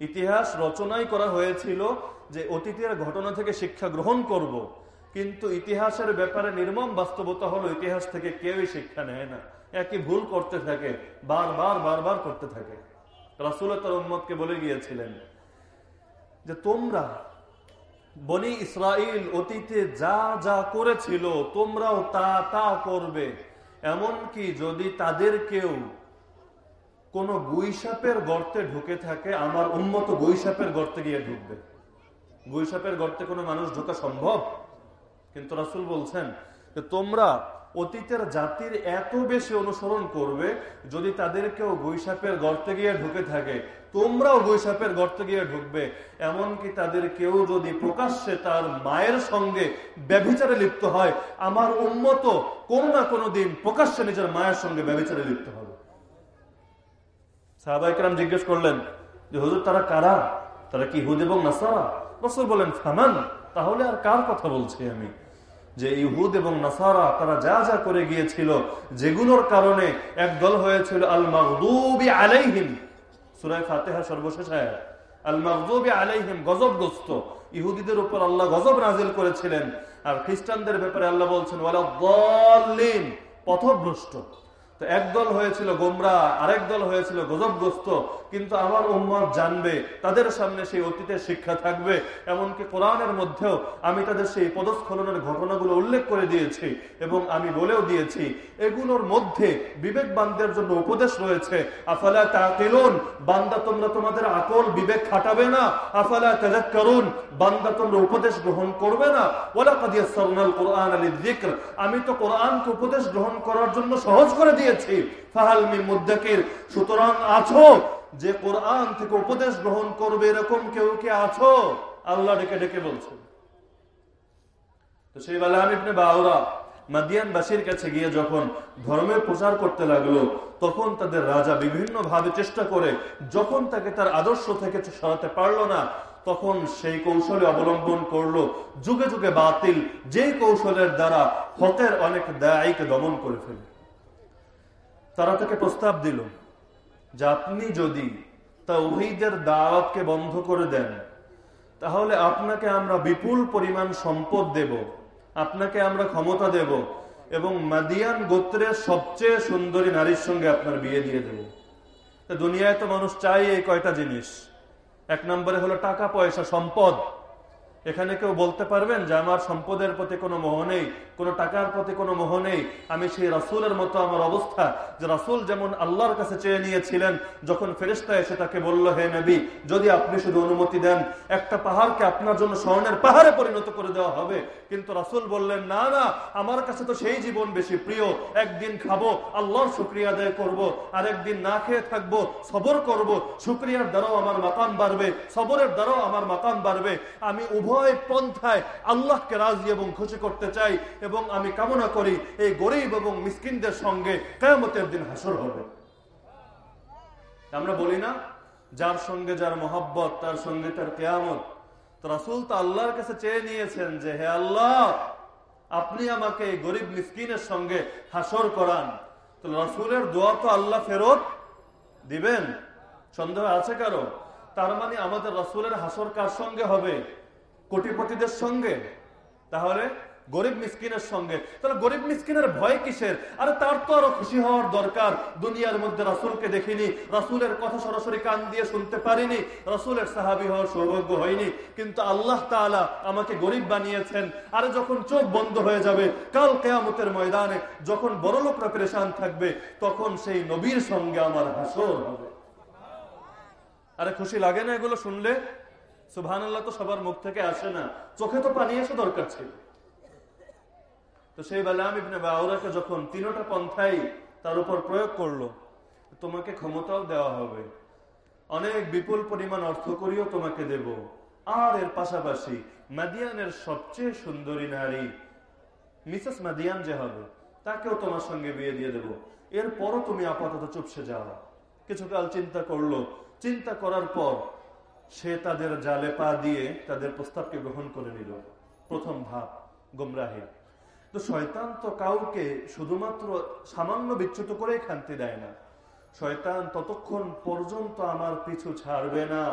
ইতিহাস রচনাই করা হয়েছিল যে অতীতের ঘটনা থেকে শিক্ষা গ্রহণ করব। কিন্তু ইতিহাসের ব্যাপারে নির্মম বাস্তবতা হলো, ইতিহাস থেকে কেউই শিক্ষা নেয় না। একই ভুল করতে থাকে, বারবার বারবার করতে থাকে। রাসুল তার উম্মতকে বলে গিয়েছিলেন যে তোমরা বনি ইসরাইল অতীতে যা যা করেছিল, তোমরাও তা তা করবে। এমনকি যদি তাদের কেউ কোনো গুইসাপের গর্তে ঢুকে থাকে, আমার উন্মত গুইসাপের গর্তে গিয়ে ঢুকবে। গুইসাপের গর্তে কোনো মানুষ ঢোকা সম্ভব? কিন্তু রাসুল বলছেন যে তোমরা অতীতের জাতির এত বেশি অনুসরণ করবে যদি তাদের কেউ গৈসাপের গর্তে গিয়ে ঢুকে থাকে। তোমরাও গৈসাপের গর্তে গিয়ে ঢুকবে। এমনকি তাদের কেউ যদি প্রকাশ্যে তার মায়ের সঙ্গে ব্যভিচারে লিপ্ত হয়, আমার উন্মত কোন না কোনো দিন প্রকাশ্যে নিজের মায়ের সঙ্গে ব্যভিচারে লিপ্ত হবে। সাহাবাইকরাম জিজ্ঞেস করলেন যে, হুজুর, তারা কারা? তারা কি হুদ এবং নাসারা? রসুল বলেন, ফামান। তাহলে আর কার কথা বলছি আমি? যে ইহুদ এবং নাসারা তারা যা যা করে গিয়েছিল, যেগুলোর কারণে একদল হয়েছিল আল মাহদুবি আলাইহিম। সুরায় ফাতেহা সর্বশেষ আয়াত। আল মাহদুবি আলাইহিম গজবগ্রস্ত। ইহুদিদের উপর আল্লাহ গজব নাজিল করেছিলেন। আর খ্রিস্টানদের ব্যাপারে আল্লাহ বলছেন ওয়ালা পথভ্রষ্ট। তো একদল হয়েছিল গোমরা, আরেক দল হয়েছিল গজবগ্রস্ত কিন্তু আমার উম্মত জানবে, তাদের সামনে সেই অতীতের শিক্ষা থাকবে। এমনকি কোরআনের মধ্যেও আমি তাদের সেই পদস্খলনের ঘটনাগুলো উল্লেখ করে দিয়েছি এবং আমি বলেও দিয়েছি, এগুলোর মধ্যে বিবেকবানদের জন্য উপদেশ রয়েছে। আফালা তাকিলুন, বান্দা তোমরা তোমাদের আকল বিবেক খাটাবে না। আফালা তাযাক্কারুন, বান্দা তোমরা উপদেশ গ্রহণ করবে না। ওয়ালাকাদ ইয়াসসারনাল কুরআন লিযিকর আমি তো কোরআনকে উপদেশ গ্রহণ করার জন্য সহজ করে দিয়েছি। ফাহাল মিন মুদ্দাকির। সুতরাং আছো, যে কোরআন থেকে উপদেশ গ্রহণ করবে এরকম কেউ কে আছো? আল্লাহ ডেকে ডেকে বলছেন তো সেই বেলা আমি বাউরা মাদিয়ান বাসীর কাছে গিয়ে যখন ধর্মের প্রচার করতে লাগল, তখন তাদের রাজা বিভিন্ন ভাবে চেষ্টা করে, যখন তাকে তার আদর্শ থেকে সরাতে পারল না, তখন সেই কৌশলে অবলম্বন করল। যুগে যুগে বাতিল যে কৌশলের দ্বারা হকের অনেক দায়ীকে দমন করে ফেলে। তারা তাকে প্রস্তাব দিল যে আপনি যদি তাওহীদের দাওয়াতকে বন্ধ করে দেন, তাহলে আপনাকে আমরা বিপুল পরিমাণ সম্পদ দেব, আপনাকে আমরা ক্ষমতা দেব এবং মাদিয়ান গোত্রের সবচেয়ে সুন্দরী নারীর সঙ্গে আপনার বিয়ে দিয়ে দেব। দুনিয়ায় তো মানুষ চাই এই কয়টা জিনিস। এক নম্বরে হলো টাকা পয়সা, সম্পদ। এখানে কেউ বলতে পারবেন যে আমার সম্পদের প্রতি কোনো মোহ নেই, কোনো টাকার প্রতি কোনো মোহ নেই, আমি সেই রাসুলের মতো আমার অবস্থা যে রাসুল যেমন আল্লাহর কাছে চেয়ে নিয়েছিলেন, যখন ফেরেস্তা এসে তাকে বলল, হে নবী, যদি আপনি শুধু অনুমতি দেন, একটা পাহাড়কে আপনার জন্য স্বর্ণের পাহাড়ে পরিণত করে দেওয়া হবে। কিন্তু রাসুল বললেন, না না, আমার কাছে তো সেই জীবন বেশি প্রিয়। একদিন খাব, আল্লাহর শুক্রিয়া আদায় করব আর একদিন না খেয়ে থাকব, সবর করব। শুক্রিয়ার দ্বারাও আমার মাকাম বাড়বে, সবরের দ্বারাও আমার মাকাম বাড়বে। আমি উভয় পন্থায় আল্লাহকে রাজি এবং খুশি করতে চাই এবং আমি কামনা করি এই গরিব এবং মিসকিনদের সঙ্গে কেমতের দিন হাসর হবে। আমরা বলি না, যার সঙ্গে যার মহাব্বত, তার সঙ্গে তার কেয়ামত। রাসুল তো আল্লাহর কাছে চেয়ে নিয়েছেন যে, হে আল্লাহ, আপনি আমাকে এই গরিব মিসকিনের সঙ্গে হাসর করান। তো রাসুলের দোয়া তো আল্লাহ ফেরত দিবেন। সন্দেহ আছে কারও? তার মানে আমাদের রাসুলের হাসর কার সঙ্গে হবে? কোটিপতিদের সঙ্গে, তাহলে গরিব মিসকিনের সঙ্গে। তাহলে গরিব মিসকিনের ভয় কিসের? আরে তার তো আরও খুশি হওয়ার দরকার। দুনিয়ার মধ্যে রাসুলকে দেখিনি, রাসুলের কথা সরাসরি কান দিয়ে শুনতে পারিনি, রাসুলের সাহাবি হওয়ার সৌভাগ্য হয়নি। কিন্তু আল্লাহ তাআলা আমাকে গরিব বানিয়েছেন। আরে যখন চোখ বন্ধ হয়ে যাবে, কাল কেয়ামতের ময়দানে যখন বড় লোকরা পরেশান থাকবে, তখন সেই নবীর সঙ্গে আমার হাসর হবে। আরে খুশি লাগে না এগুলো শুনলে? সুবহান আল্লাহ তো সবার মুখ থেকে আসে না। চোখে তো পানি এসে দরকার ছিল। তো সেই বেলাম ইবনে বাউরাকে যখন তিনোটা পন্থাই তার উপর প্রয়োগ করল, তোমাকে ক্ষমতাও দেওয়া হবে। অনেক বিপুল পরিমাণ অর্থ করিও তোমাকে দেব। আর এর পাশাপাশি মাদিয়ানের সবচেয়ে সুন্দরী নারী মিসেস মাদিয়ান যে হবে, তাকেও তোমার সঙ্গে বিয়ে দিয়ে দেব। এরপরও তুমি আপাতত চুপসে যাও। কিছুকাল চিন্তা করল। চিন্তা করার পর সে তাদের জালে পা দিয়ে তাদের প্রস্তাবকে গ্রহণ করে নিল। প্রথম ভাব, গোমরাহী। তো শয়তান তো কাউকে শুধুমাত্র সামান্য বিচ্যুত করে খান্তি দেয় না। শয়তান ততক্ষণ পর্যন্ত আমার পিছু ছাড়বে না,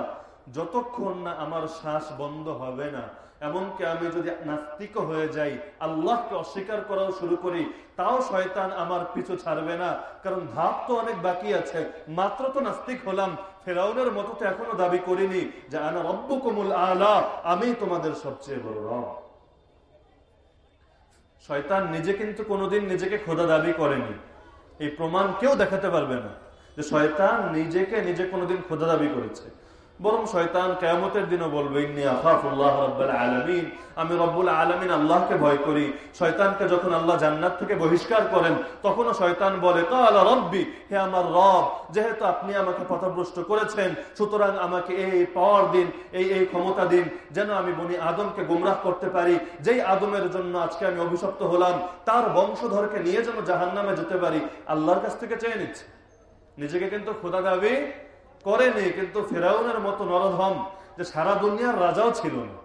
যতক্ষণ না আমার শ্বাস বন্ধ হবে না। এমনকি আমি যদি নাস্তিক হয়ে যাই, আল্লাহকে অস্বীকার করাও শুরু করি, তাও শয়তান আমার পিছু ছাড়বে না। কারণ ধাপ তো অনেক বাকি আছে। মাত্র তো নাস্তিক হলাম। ফেরাউনের মতো তো এখনও দাবি করিনি যে, আনা রব্য কমুল আলা আমি তোমাদের সবচেয়ে বড় রব। শয়তান নিজে কিন্তু কোনোদিন নিজেকে খোদা দাবি করেনি। এই প্রমাণ কেউ দেখাতে পারবে না যে, শয়তান নিজেকে নিজে কোনোদিন খোদা দাবি করেছে। বরং শয়তান কেয়ামতের দিনও বলবে আলমিন। আমি রব্বুল আলমিন আল্লাহকে ভয় করি। শয়তানকে যখন আল্লাহ জান্নাত থেকে বহিষ্কার করেন, তখনও শয়তান বলে, কালা রব্বি, হে আমার রব, যেহেতু আপনি আমাকে পথভ্রষ্ট করেছেন, সুতরাং আমাকে এই পাওয়ার দিন, এই এই ক্ষমতা দিন, যেন আমি বনি আদমকে গুমরাহ করতে পারি। যেই আদমের জন্য আজকে আমি অভিশপ্ত হলাম, তার বংশধরকে নিয়ে যেন জাহান নামে যেতে পারি, আল্লাহর কাছ থেকে চেয়ে নিচ্ছে। নিজেকে কিন্তু খোদা দাবি করেনি, কিন্তু ফেরাউনের মতো নরধম যে সারা দুনিয়ার রাজাও ছিল না।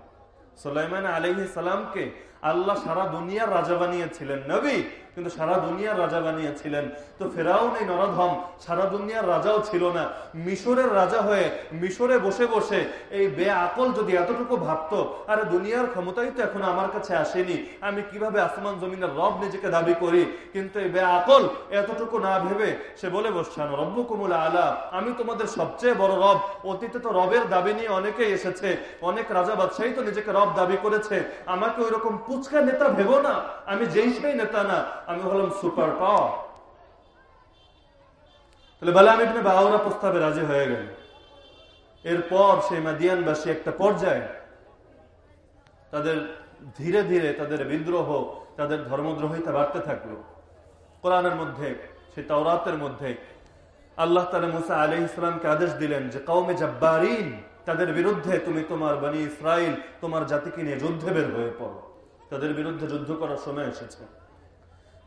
সোলাইমান আলহি সালামকে আল্লাহ সারা দুনিয়ার রাজা বানিয়েছিলেন। নবী কিন্তু সারা দুনিয়ার রাজা বানিয়েছিলেন। তো ফেরাউন এই নরধম সারা দুনিয়ার রাজাও ছিল না। মিশরের রাজা হয়ে মিশরে বসে বসে এই বে আকল যদি এতটুকু ভাবতো, আরে দুনিয়ার ক্ষমতাই তো এখন আমার কাছে আসেনি। আমি কীভাবে আসমান জমিনের রব নিজেকে দাবি করি? কিন্তু এই বে আকল এতটুকু না ভেবে সে বলে বসছেন রব্য কুমুল আলা, আমি তোমাদের সবচেয়ে বড় রব। অতীতে তো রবের দাবি নিয়ে অনেকেই এসেছে। অনেক রাজা বাদশাহী তো নিজেকে রব দাবি করেছে। আমাকে ওই রকম পুচকা নেতা ভেবো না। আমি যেই সেই নেতা না। আমি হলাম সুপার পাওয়ার। তাহলে বালাম ইবনে বাউরা প্রস্তাবে রাজি হয়ে গেল। এরপর সেই মাদিয়ানবাসী একটা পর্যায়ে তাদের ধীরে ধীরে তাদের বিদ্রোহ, তাদের ধর্মদ্রোহিতা বাড়তে থাকল। কোরআনের মধ্যে, সেই তাওরাতের মধ্যে আল্লাহ তালা মুসা আলী ইসলামকে আদেশ দিলেন যে কৌমে জব্বারিন, তাদের বিরুদ্ধে তুমি তোমার বানি ইসরাইল তোমার জাতিকে নিয়ে যুদ্ধে বের হয়ে পড়ো। তাদের বিরুদ্ধে যুদ্ধ করার সময় এসেছে।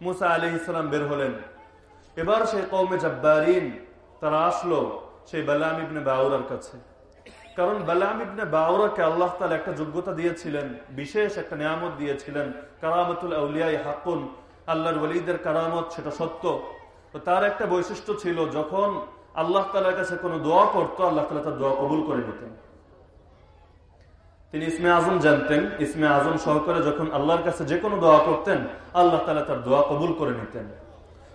মুসা আলী ইসলাম বের হলেন। এবার সেই কৌমে জব্বারিন, তারা আসলো সেই বালাম ইবনে বাউরার কাছে। কারণ বালাম ইবনে বাউরাকে আল্লাহ তালা একটা যোগ্যতা দিয়েছিলেন, বিশেষ একটা নিয়ামত দিয়েছিলেন, কারামতুল আউলিয়াই হাকুন আল্লাহর ওলিদের কারামত, সেটা সত্য। তো তার একটা বৈশিষ্ট্য ছিল, যখন আল্লাহ তালার কাছে কোনো দোয়া করতো আল্লাহ তালা তার দোয়া কবুল করে নিতেন। তিনি ইসমে আজম জানতেন। ইসমে আজম সহকারে যখন আল্লাহর কাছে যে কোনো দোয়া করতেন, আল্লাহ তালা তার দোয়া কবুল করে নিতেন।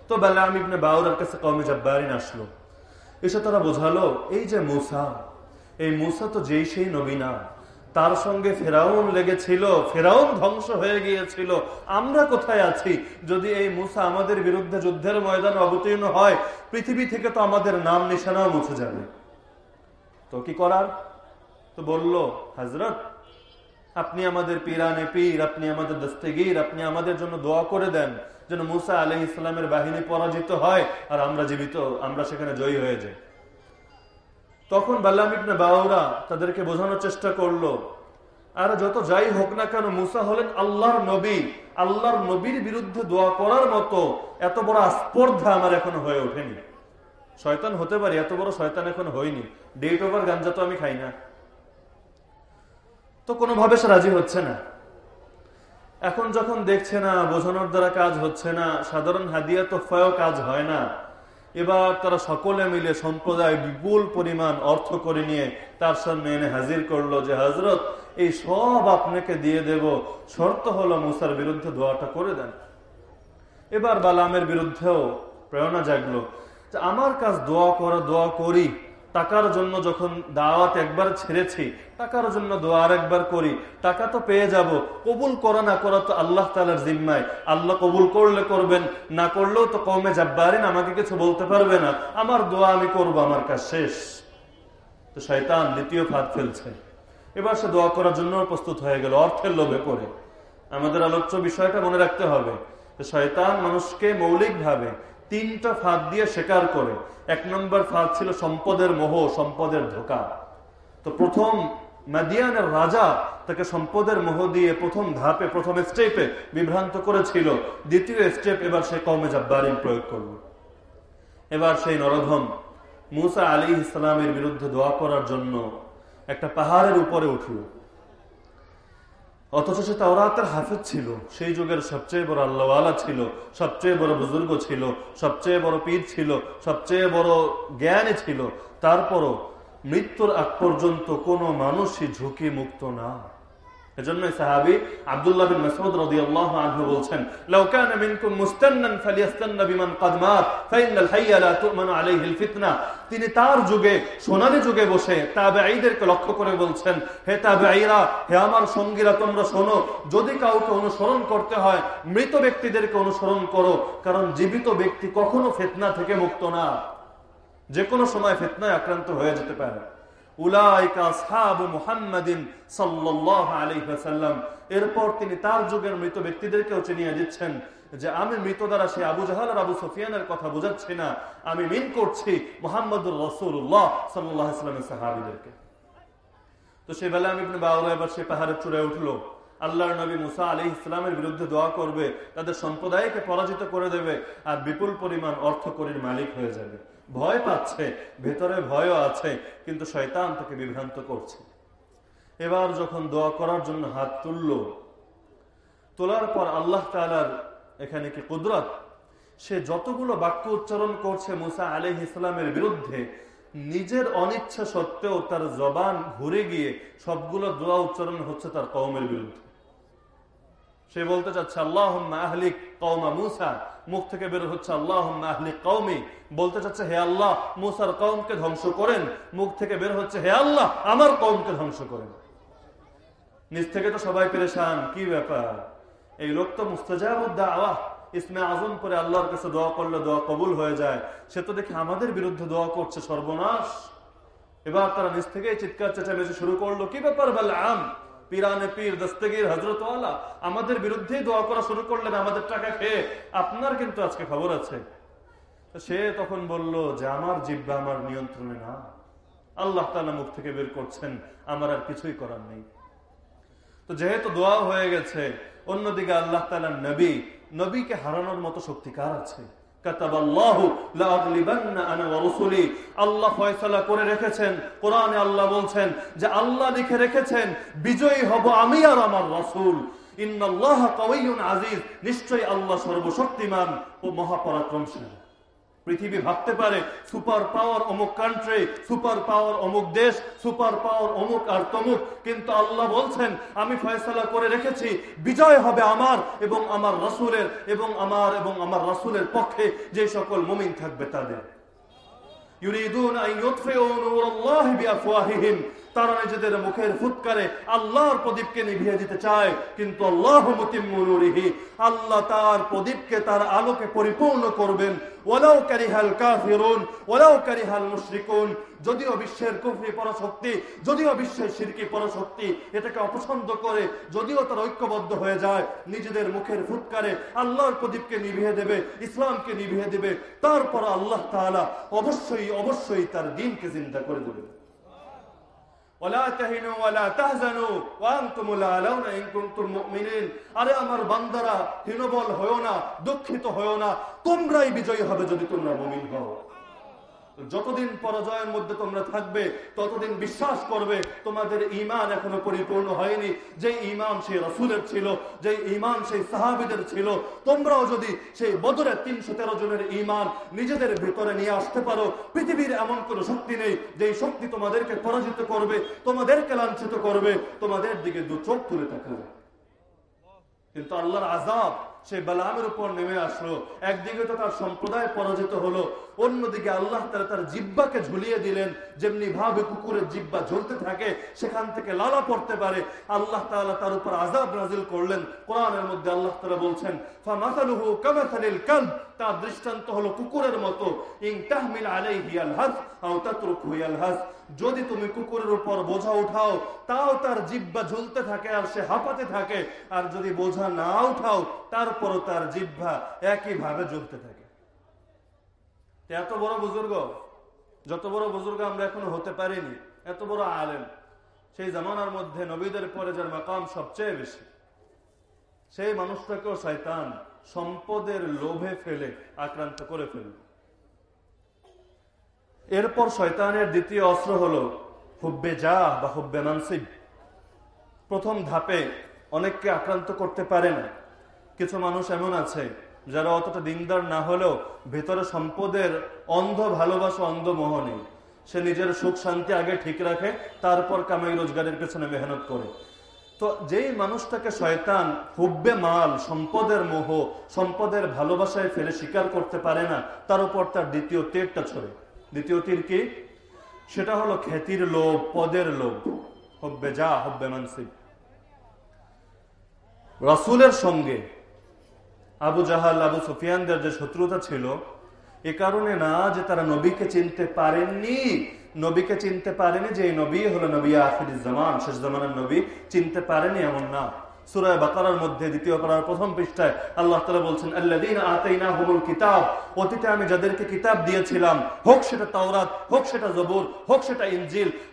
তো বেলাম ইবনে বাউরের কাছে কমে জব্বারিন আসলো। এসে তারা বোঝালো, এই যে মুসা, এই মুসা তো যেই সেই নবী না। তার সঙ্গে ফেরাউন লেগেছিল, ফেরাউন ধ্বংস হয়ে গিয়েছিল। আমরা কোথায় আছি? যদি এই মুসা আমাদের বিরুদ্ধে যুদ্ধের ময়দানে অবতীর্ণ হয়, পৃথিবী থেকে তো আমাদের নাম নিশানাও মুছে যাবে। তো কি করার? তো বলল হজরত আপনি আমাদের পীরানে পীর, আপনি আমাদের দস্তগীর, আপনি আমাদের জন্য দোয়া করে দেন যেন মুসা আলহ ইসলামের বাহিনী পরাজিত হয় আর আমরা জীবিত, আমরা সেখানে জয়ী হয়ে যাই। তখন বাল্লাম ইবনে বাউরা তাদেরকে বোঝানোর চেষ্টা করল, আর যত যাই হোক না কেন মুসা হলেন আল্লাহর নবী, আল্লাহর নবীর বিরুদ্ধে দোয়া করার মতো এত বড় আস্পর্ধা আমার এখনও হয়ে ওঠেনি। শয়তান হতে পারি, এত বড় শয়তান এখন হয়নি। ডেট ওভার গাঞ্জা তো আমি খাই না। তো কোনোভাবে সে রাজি হচ্ছে না। এখন যখন দেখছে না, বোঝানোর দ্বারা কাজ হচ্ছে না, সাধারণ হাদিয়া তো তোফায়ও কাজ হয় না, এবার তারা সকলে মিলে সম্প্রদায় বিপুল পরিমাণ অর্থ করে নিয়ে তার সামনে এনে হাজির করল যে হজরত এই সব আপনাকে দিয়ে দেব। শর্ত হলো মুসার বিরুদ্ধে দোয়াটা করে দেন। এবার বালামের বিরুদ্ধেও প্রেরণা জাগলো যে, আমার কাজ দোয়া করা, দোয়া করি। টাকার জন্য যখন দাওয়াত একবার ছেড়েছি, টাকার জন্য দোয়া আর একবার করি, টাকা তো পেয়ে যাব। কবুল করা না করা তো আল্লাহ তালার জিম্মায়। আল্লাহ কবুল করলে করবেন, না করলেও তো কমে যাব্বারেন আমাকে কিছু বলতে পারবে না। আমার দোয়া আমি করব, আমার কাজ শেষ। তো শয়তান দ্বিতীয় ফাঁদ ফেলছে। এবার সে দোয়া করার জন্য প্রস্তুত হয়ে গেল, অর্থের লোভে পড়ে। আমাদের আলোচ্য বিষয়টা মনে রাখতে হবে। শয়তান মানুষকে মৌলিকভাবে তিনটা ফাঁদ দিয়ে স্বীকার করে। এক নম্বর ফাঁদ ছিল সম্পদের মোহ, সম্পদের ধোকা। তো প্রথম মাদিয়ানের রাজা তাকে সম্পদের মোহ দিয়ে প্রথম ধাপে, প্রথম স্টেপে বিভ্রান্ত করেছিল। দ্বিতীয় স্টেপ এবার সে কমে জাব্বারিন প্রয়োগ করল। এবার সেই নরধম মুসা আলী ইসলামের বিরুদ্ধে দোয়া করার জন্য একটা পাহাড়ের উপরে উঠল। অথচ সে তাওরাতের হাফেজ ছিল। সেই যুগের সবচেয়ে বড় আল্লাহওয়ালা ছিল, সবচেয়ে বড় বুজুর্গ ছিল, সবচেয়ে বড় পীর ছিল, সবচেয়ে বড় জ্ঞানী ছিল। তারপরও মৃত্যুর আগ পর্যন্ত কোনো মানুষই ঝুঁকি মুক্ত না। এজন্য সাহাবী আব্দুল্লাহ বিন মাসউদ রাদিয়াল্লাহু আনহু কানা মিনকুম মুস্তান্নান ফালিয়াস্তান্না বিমান মাত ফাইনাল হাইয়া লা তু'মানু ফিতনা তিনি তার যুগে, সোনালী যুগে বসে তাবেঈদেরকে লক্ষ্য করে বলছেন, হে তাবেঈরা, হে আমার সঙ্গীরা, তোমরা শোনো, যদি কাউকে অনুসরণ করতে হয়, মৃত ব্যক্তিদেরকে অনুসরণ করো, কারণ জীবিত ব্যক্তি কখনো ফিতনা থেকে মুক্ত না। যে কোনো সময় ফিতনায় আক্রান্ত হয়ে যেতে পারে। এরপর তিনি তার যুগের মৃত ব্যক্তিদেরকেও চিনিয়ে দিচ্ছেন যে আমি মৃত দ্বারা সে আবু জাহাল আর আবু সফিয়ানের কথা বোঝাচ্ছি না। আমি মিন করছি মোহাম্মদুর রসুল্লাহ সাল্লামের সাহাবিদেরকে। তো সেই বেলা আমি বাউলা এবার সে পাহাড়ে চূড়ায় উঠল। আল্লাহর নবী মুসা আলী ইসলামের বিরুদ্ধে দোয়া করবে, তাদের সম্প্রদায়কে পরাজিত করে দেবে আর বিপুল পরিমাণ অর্থ করির মালিক হয়ে যাবে। ভয় পাচ্ছে, ভেতরে ভয়ও আছে, কিন্তু শয়তান তাকে বিভ্রান্ত করছে। এবার যখন দোয়া করার জন্য হাত তুলল, তোলার পর আল্লাহ তালার এখানে কি কুদরত? সে যতগুলো বাক্য উচ্চারণ করছে মুসা আলহ ইসলামের বিরুদ্ধে, নিজের অনিচ্ছা সত্ত্বেও তার জবান ঘুরে গিয়ে সবগুলো দোয়া উচ্চারণ হচ্ছে তার কৌমের বিরুদ্ধে। সে বলতে চাচ্ছে আল্লাহ আহলিক কৌমা মুসা। মুখ থেকে বের হচ্ছে আল্লাহ আহলিক কৌমি বলতে চাচ্ছে, হে আল্লাহ, মুসার কৌমকে ধ্বংস করেন। মুখ থেকে বের হচ্ছে, হে আল্লাহ, আমার কৌমকে ধ্বংস করেন। নিজ থেকে তো সবাই পেরেশান, কি ব্যাপার? এই লোক তো মুস্তাজাবুদ্দা আওয়াহ ইসমে আজম করে আল্লাহর কাছে দোয়া করলে দোয়া কবুল হয়ে যায়। সে তো দেখি আমাদের বিরুদ্ধে দোয়া করছে, সর্বনাশ। এবার তারা নিজ থেকেই চিৎকার চেঁচামেচি শুরু করল, কি ব্যাপার বলে আম? পিরানে পীর, দস্তগীর হজরত আমাদের বিরুদ্ধেই দোয়া করা শুরু করলেন, আমাদের টাকা খেয়ে। আপনার কিন্তু আজকে খবর আছে। সে তখন বলল যে, আমার জিব্বা আমার নিয়ন্ত্রণে না। আল্লাহ তালা মুখ থেকে বের করছেন, আমার আর কিছুই করার নেই। তো যেহেতু দোয়া হয়ে গেছে, অন্যদিকে আল্লাহ তালা নবী, নবীকে হারানোর মতো শক্তি কার আছে? আল্লাহ করে রেখেছেন। কোরআনে আল্লাহ বলছেন যে আল্লাহ লিখে রেখেছেন, বিজয়ী হব আমি আর আমার আজিজ। নিশ্চয়ই আল্লাহ সর্বশক্তিমান ও মহাপরাক্রমশালী। পৃথিবী ভাবতে পারে, সুপার পাওয়ার অমুক কান্ট্রি সুপার পাওয়ার অমুক দেশ, সুপার পাওয়ার অমুক আর তমুক। কিন্তু আল্লাহ বলছেন, আমি ফয়সলা করে রেখেছি, বিজয় হবে আমার এবং আমার রসুলের এবং আমার এবং আমার রসুলের পক্ষে যে সকল মুমিন থাকবে তাদের। তারা নিজেদের মুখের ফুৎকারে আল্লাহর প্রদীপকে নিভিয়ে দিতে চায়। কিন্তু আল্লাহ আল্লাহ তার প্রদীপকে তার আলোকে পরিপূর্ণ করবেন। ওলাও কারিহাল কাফিরুন ওলাও কারিহাল মুশরিকুন। যদিও বিশ্বের কুফরি পরশক্তি, যদিও বিশ্বের সিরকি পরশক্তি এটাকে অপছন্দ করে, যদিও তার ঐক্যবদ্ধ হয়ে যায়, নিজেদের মুখের ফুৎকারে আল্লাহর প্রদীপকে নিভিয়ে দেবে, ইসলামকে নিভিয়ে দেবে। তারপর আল্লাহ তাআলা অবশ্যই অবশ্যই তার দিনকে চিন্তা করে দেবে আরে আমার বান্দারা হীনবল হয়েও না, দুঃখিত হয়েও না, তোমরাই বিজয়ী হবে যদি তোমরা মমিন হও। যতদিন পরাজয়ের মধ্যে তোমরা থাকবে, ততদিন বিশ্বাস করবে, তোমাদের ইমান এখনও পরিপূর্ণ হয়নি। যে ইমান সেই রসুলের ছিল যে ইমান সেই সাহাবিদের ছিল, তোমরাও যদি সেই বদরের তিনশো তেরো জনের ইমান নিজেদের ভেতরে নিয়ে আসতে পারো, পৃথিবীর এমন কোনো শক্তি নেই যে শক্তি তোমাদেরকে পরাজিত করবে, তোমাদেরকে লাঞ্ছিত করবে, তোমাদের দিকে দু চোখ তুলে থাকবে কিন্তু আল্লাহর আজাব সেই বালামের উপর নেমে আসলো। একদিকে তো তার সম্প্রদায় পরাজিত হলো, অন্যদিকে আল্লাহ তারা তার জিব্বাকে ঝুলিয়ে দিলেন। যেমনি ভাবে কুকুরের জিব্বা ঝুলতে থাকে, সেখান থেকে লালা পড়তে পারে। আল্লাহ তাআলা তার উপর আজাব নাজিল করলেন। কোরআনের মধ্যে আল্লাহ তাআলা বলছেন তার দৃষ্টান্ত হলো কুকুরের মতো। যদি তুমি কুকুরের উপর বোঝা উঠাও, তাও তার জিব্বা ঝুলতে থাকে আর সে হাঁপাতে থাকে। আর যদি বোঝা না উঠাও তারপরও তার জিব্বা একইভাবে ঝুলতে থাকে। এত বড় বুজুর্গ, যত বড় বুজুর্গ আমরা এখনও হতে পারিনি, এত বড় আলেম, সেই জামানার মধ্যে নবীদের পরে যার মাকাম সবচেয়ে বেশি। সেই মানুষটাকেও শয়তান সম্পদের লোভে ফেলে, আক্রান্ত করে ফেলবে এরপর শয়তানের দ্বিতীয় অস্ত্র হল হুব্বে যা বা হুব্বে মানসিব। প্রথম ধাপে অনেককে আক্রান্ত করতে পারে না। কিছু মানুষ এমন আছে যারা অতটা দিনদার না হলেও ভেতরে সম্পদের অন্ধ ভালোবাসা, অন্ধ মোহ নেই। সে নিজের সুখ শান্তি আগে ঠিক রাখে, তারপর কামাই রোজগারের পেছনে মেহনত করে। তো যেই মানুষটাকে শয়তান হুব্বে মাল, সম্পদের মোহ, সম্পদের ভালোবাসায় ফেলে স্বীকার করতে পারে না, তার উপর তার দ্বিতীয় তীরটা ছড়ে। দ্বিতীয় তীর কি? সেটা হলো খ্যাতির লোভ, পদের লোভ। হব্বে যা, হব্বে মানসিব রাসুলের সঙ্গে আবু জাহাল, আবু সুফিয়ানদের যে শত্রুতা ছিল, এ কারণে না যে তারা নবীকে চিনতে পারেননি। নবীকে চিনতে পারেনি যে এই নবী হলো নবী আখির জামান, শেষ জামানের নবী। চিনতে পারেনি এমন না। সুরায় বাকারার মধ্যে দ্বিতীয় প্রথম পৃষ্ঠায় আল্লাহ তালা বলছেন কিতাব। অতীতে আমি যাদেরকে কিতাব দিয়েছিলাম, হোক সেটা তাওরাত, হোক সেটা জবুর, হোক সেটা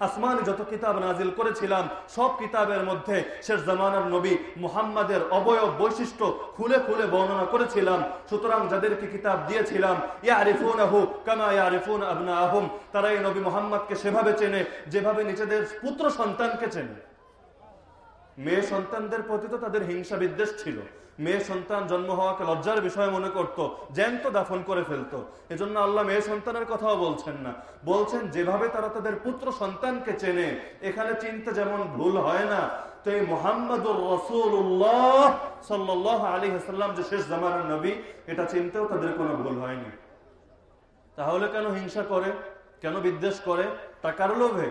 আসমানে যত কিতাব নাজিল করেছিলাম, সব কিতাবের মধ্যে শেষ জামানার নবী মুহাম্মাদের অবয়ব বৈশিষ্ট্য খুলে খুলে বর্ণনা করেছিলাম। সুতরাং যাদেরকে কিতাব দিয়েছিলাম ইয়া আরিফুন আহু কামা ইয়া আরিফুন আবনা আহম তারা এই নবী মোহাম্মদকে সেভাবে চেনে, যেভাবে নিজেদের পুত্র সন্তানকে চেনে। মেয়ে সন্তানদের প্রতি তো তাদের হিংসা বিদ্বেষ ছিল। মেয়ে সন্তান জন্ম হওয়াকে লজ্জার বিষয় মনে করত, জ্যান্ত দাফন করে ফেলতো। এজন্য আল্লাহ মেয়ে সন্তানের কথাও বলছেন না। বলছেন, যেভাবে তারা তাদের পুত্র সন্তানকে চেনে, এখানে চিনতে যেমন ভুল হয় না তো এই মোহাম্মদুর রসুল্লাহ সাল্লাহ আলী হাসাল্লাম যে শেষ জামানের নবী, এটা চিনতেও তাদের কোনো ভুল হয়নি। তাহলে কেন হিংসা করে? কেন বিদ্বেষ করে? টাকার লোভে?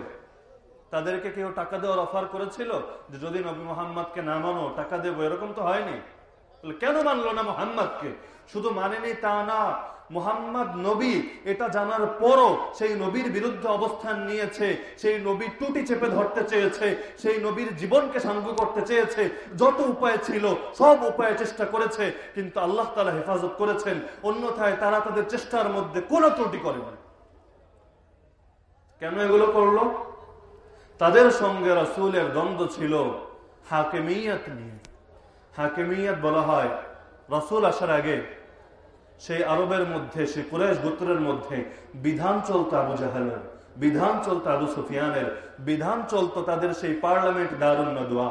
তাদেরকে কেউ টাকা দেওয়ার অফার করেছিল? যে যদি নবী মোহাম্মদকে না মানো, টাকা দেবো, এরকম তো হয়নি? কেন মানলো না মোহাম্মদকে? শুধু মানেনি তা না, মোহাম্মদ নবী, এটা জানার পরও সেই নবীর বিরুদ্ধে অবস্থান নিয়েছে, সেই নবীর টুটি চেপে ধরতে চেয়েছে, সেই নবীর জীবনকে সাঙ্গ করতে চেয়েছে, যত উপায় ছিল, সব উপায়ে চেষ্টা করেছে, কিন্তু আল্লাহ তালা হেফাজত করেছেন, অন্যথায় তারা তাদের চেষ্টার মধ্যে কোনো ত্রুটি করেনি। কেন এগুলো করল? তাদের সঙ্গে রাসুলের দ্বন্দ্ব ছিল হাকেমিয়াত নিয়ে। হাকেমিয়াত বলা হয়, রসুল আসার আগে সেই আরবের মধ্যে, সেই কুরেশ গোত্রের মধ্যে বিধান চলত আবু জাহালের, বিধান চলত আবু সুফিয়ানের, বিধান চলত তাদের সেই পার্লামেন্ট দারুণ নদুয়া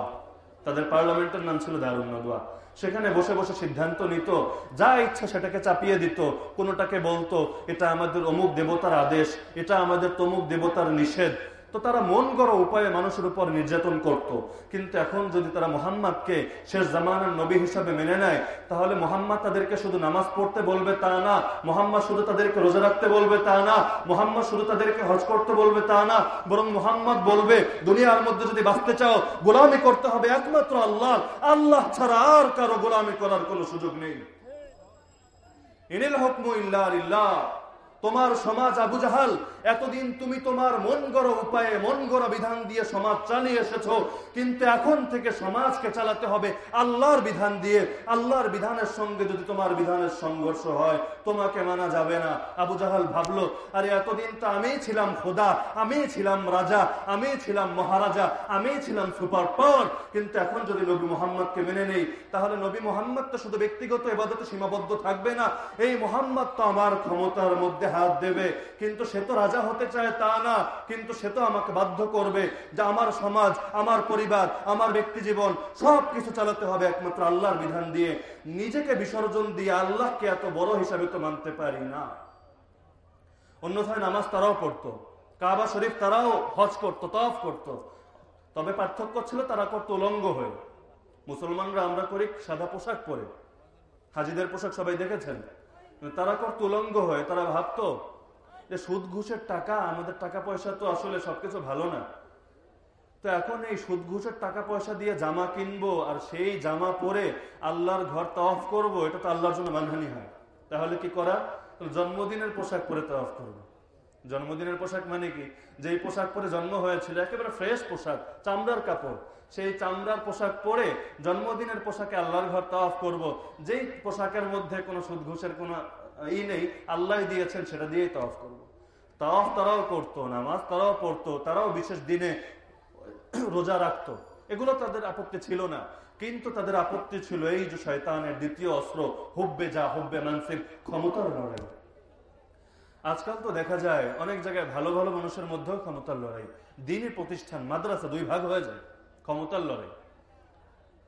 তাদের পার্লামেন্টের নাম ছিল দারুণ নদুয়া সেখানে বসে বসে সিদ্ধান্ত নিত, যা ইচ্ছা সেটাকে চাপিয়ে দিত, কোনোটাকে বলতো, এটা আমাদের অমুক দেবতার আদেশ, এটা আমাদের তমুক দেবতার নিষেধ তো তারা মন গড়া উপায়ে মানুষের উপর নির্যাতন করত। কিন্তু এখন যদি তারা মোহাম্মদকে শেষ জামানের নবী হিসাবে মেনে নেয়, তাহলে মোহাম্মদ তাদেরকে শুধু নামাজ পড়তে বলবে তা না, মোহাম্মদ শুধু তাদেরকে রোজা রাখতে বলবে তা না, মোহাম্মদ শুধু তাদেরকে হজ করতে বলবে তা না, বরং মোহাম্মদ বলবে, দুনিয়ার মধ্যে যদি বাঁচতে চাও, গোলামি করতে হবে একমাত্র আল্লাহ। আল্লাহ ছাড়া আর কারও গোলামি করার কোনো সুযোগ নেই। ইনিল হকমু ইল্লাহ তোমার সমাজ আবু জাহাল, এতদিন তুমি তোমার মন গড় উপায়ে, মন গড় বিধান দিয়ে সমাজ চালিয়ে এসেছ। কিন্তু এখন থেকে সমাজকে চালাতে হবে আল্লাহর বিধান দিয়ে। আল্লাহর বিধানের সঙ্গে যদি তোমার বিধানের সংঘর্ষ হয়, তোমাকে মানা যাবে না। আবু জাহাল ভাবলো, আরে, এতদিন তো আমি ছিলাম খোদা, আমি ছিলাম রাজা, আমি ছিলাম মহারাজা, আমি ছিলাম সুপার পাওয়ার কিন্তু এখন যদি নবী মোহাম্মদকে মেনে নেই, তাহলে নবী মোহাম্মদ তো শুধু ব্যক্তিগত এবাদতে সীমাবদ্ধ থাকবে না। এই মোহাম্মদ তো আমার ক্ষমতার মধ্যে হাত দেবে। কিন্তু সে তো রাজা হতে চায়, তা না। কিন্তু সে তো আমাকে বাধ্য করবে যে আমার সমাজ, আমার পরিবার, আমার ব্যক্তি জীবন সব কিছু চালাতে হবে একমাত্র আল্লাহর বিধান দিয়ে। নিজেকে বিসর্জন দিয়ে আল্লাহকে এত বড় হিসাবে তো মানতে পারি না। অন্যথায় নামাজ তারাও পড়তো, কাবা শরীফ তারাও হজ করতো তফ করতো। তবে পার্থক্য ছিল তারা করতো উলঙ্গ হয়ে। মুসলমানরা আমরা করি সাদা পোশাক পরে। হাজিদের পোশাক সবাই দেখেছেন? তারা কর তুলঙ্গ হয়, তারা ভাবতো যে সুদ ঘুষের টাকা, আমাদের টাকা পয়সা তো আসলে সবকিছু ভালো না। তো এখন এই সুদ ঘুষের টাকা পয়সা দিয়ে জামা কিনবো আর সেই জামা পরে আল্লাহর ঘর তফ করব, এটা তো আল্লাহর জন্য মানহানি হয়। তাহলে কি করা? জন্মদিনের পোশাক পরে তফ করব। জন্মদিনের পোশাক মানে কি? যেই পোশাক পরে জন্ম হয়েছিল, একেবারে ফ্রেশ পোশাক, চামড়ার কাপড়। সেই চামড়ার পোশাক পরে জন্মদিনের পোশাকে আল্লাহর ঘর তাওয়াফ করব। যেই পোশাকের মধ্যে কোনো সুদ ঘুষের কোনো ই নেই, আল্লাহ দিয়েছেন, সেটা দিয়েই তাওয়াফ করব। তাওয়াফ তারাও করতো, নামাজ তারাও পড়তো, তারাও বিশেষ দিনে রোজা রাখতো। এগুলো তাদের আপত্তি ছিল না, কিন্তু তাদের আপত্তি ছিল এই যে শয়তানের দ্বিতীয় অস্ত্র, হুব্বে যা হুব্বে মানসিক ক্ষমতার লড়াই আজকাল তো দেখা যায় অনেক জায়গায় ভালো ভালো মানুষের মধ্যেও ক্ষমতার লড়াই। দিনের প্রতিষ্ঠান, মাদ্রাসা দুই ভাগ হয়ে যায়, ক্ষমতার লড়াই।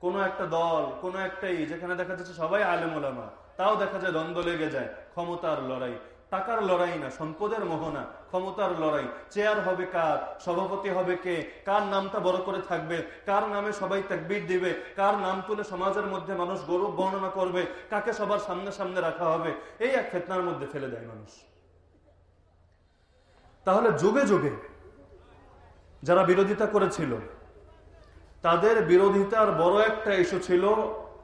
কোন একটা দল, কোন একটাই, যেখানে দেখা যাচ্ছে সবাই আলেম ওলামা, তাও দেখা যায় দ্বন্দ্ব লেগে যায়, ক্ষমতার লড়াই। টাকার লড়াই না, সম্পদের মোহনা ক্ষমতার লড়াই। চেয়ার হবে কার, সভাপতি হবে কে, কার নামটা বড় করে থাকবে, কার নামে সবাই তাকবির দিবে, কার নাম তুলে সমাজের মধ্যে মানুষ গৌরব বর্ণনা করবে, কাকে সবার সামনে সামনে রাখা হবে, এই এক ফেতনার মধ্যে ফেলে দেয় মানুষ। তাহলে যুগে যুগে যারা বিরোধিতা করেছিল, তাদের বিরোধিতার বড় একটা ইস্যু ছিল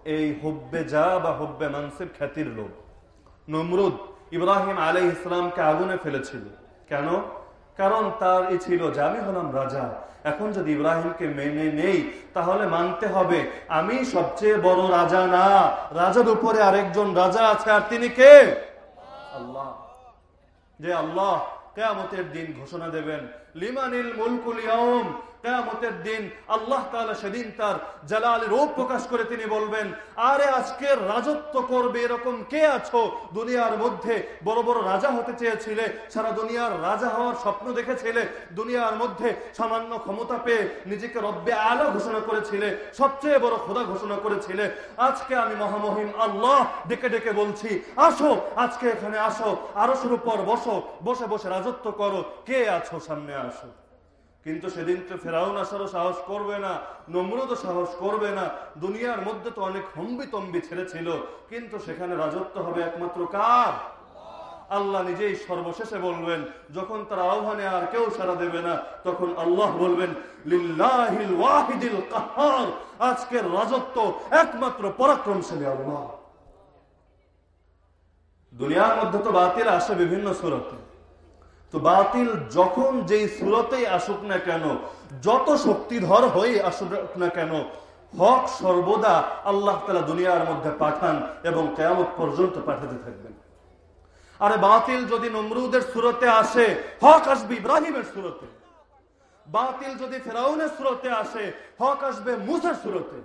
এই হব্বে যা বা হব্বে মানসিব খ্যাতির লোক নমরুদ ইব্রাহিম আলাই ইসলামকে আগুনে ফেলেছিল। কেন? কারণ তার ই ছিল যে, আমি হলাম রাজা। এখন যদি ইব্রাহিমকে মেনে নেই, তাহলে মানতে হবে, আমি সবচেয়ে বড় রাজা না। রাজার উপরে আরেকজন রাজা আছে, আর তিনি কে? আল্লাহ। যে আল্লাহ কেয়ামতের দিন ঘোষণা দেবেন লিমানিল মুলকুল ইয়াউম কেয়ামতের দিন আল্লাহ তাআলা সেদিন তার জালাল রূপ প্রকাশ করে তিনি বলবেন, আরে আজকের রাজত্ব করবে এরকম কে আছো? দুনিয়ার মধ্যে বড় বড় রাজা হতে চেয়েছিলে, সারা দুনিয়ার রাজা হওয়ার স্বপ্ন দেখেছিলে, দুনিয়ার মধ্যে সামান্য ক্ষমতা পেয়ে নিজেকে রব্বে আলো ঘোষণা করেছিলে, সবচেয়ে বড় খোদা ঘোষণা করেছিলে। আজকে আমি মহামহিম আল্লাহ ডেকে ডেকে বলছি, আসো, আজকে এখানে আসো আরও শুরু পর বসো, বসে বসে রাজত্ব করো, কে আছো সামনে আসো? কিন্তু সেদিন তো ফেরাউন আসারও সাহস করবে না নম্রত সাহস করবে না। দুনিয়ার মধ্যে তো অনেক হম্বি তম্বি ছেড়েছিল, কিন্তু সেখানে রাজত্ব হবে একমাত্র কার? আল্লাহ নিজেই সর্বশেষে বলবেন, যখন তার আহ্বানে আর কেউ সারা দেবে না, তখন আল্লাহ বলবেন, লিল্লাহিল ওয়াহিদিল আজকের রাজত্ব একমাত্র পরাক্রমশালী আল্লাহ। দুনিয়ার মধ্যে তো বাতিল আসে বিভিন্ন সুরতে। তো বাতিল যখন যেই সুরতেই আসুক না কেন, যত শক্তিধর হয়ে আসুক না কেন, হক সর্বদা আল্লাহ তালা দুনিয়ার মধ্যে পাঠান এবং কেয়ামত পর্যন্ত পাঠাতে থাকবেন। আরে বাতিল যদি নমরুদের সুরতে আসে, হক আসবে ইব্রাহিমের সুরতে। বাতিল যদি ফেরাউনের সুরতে আসে, হক আসবে মুসার সুরতে।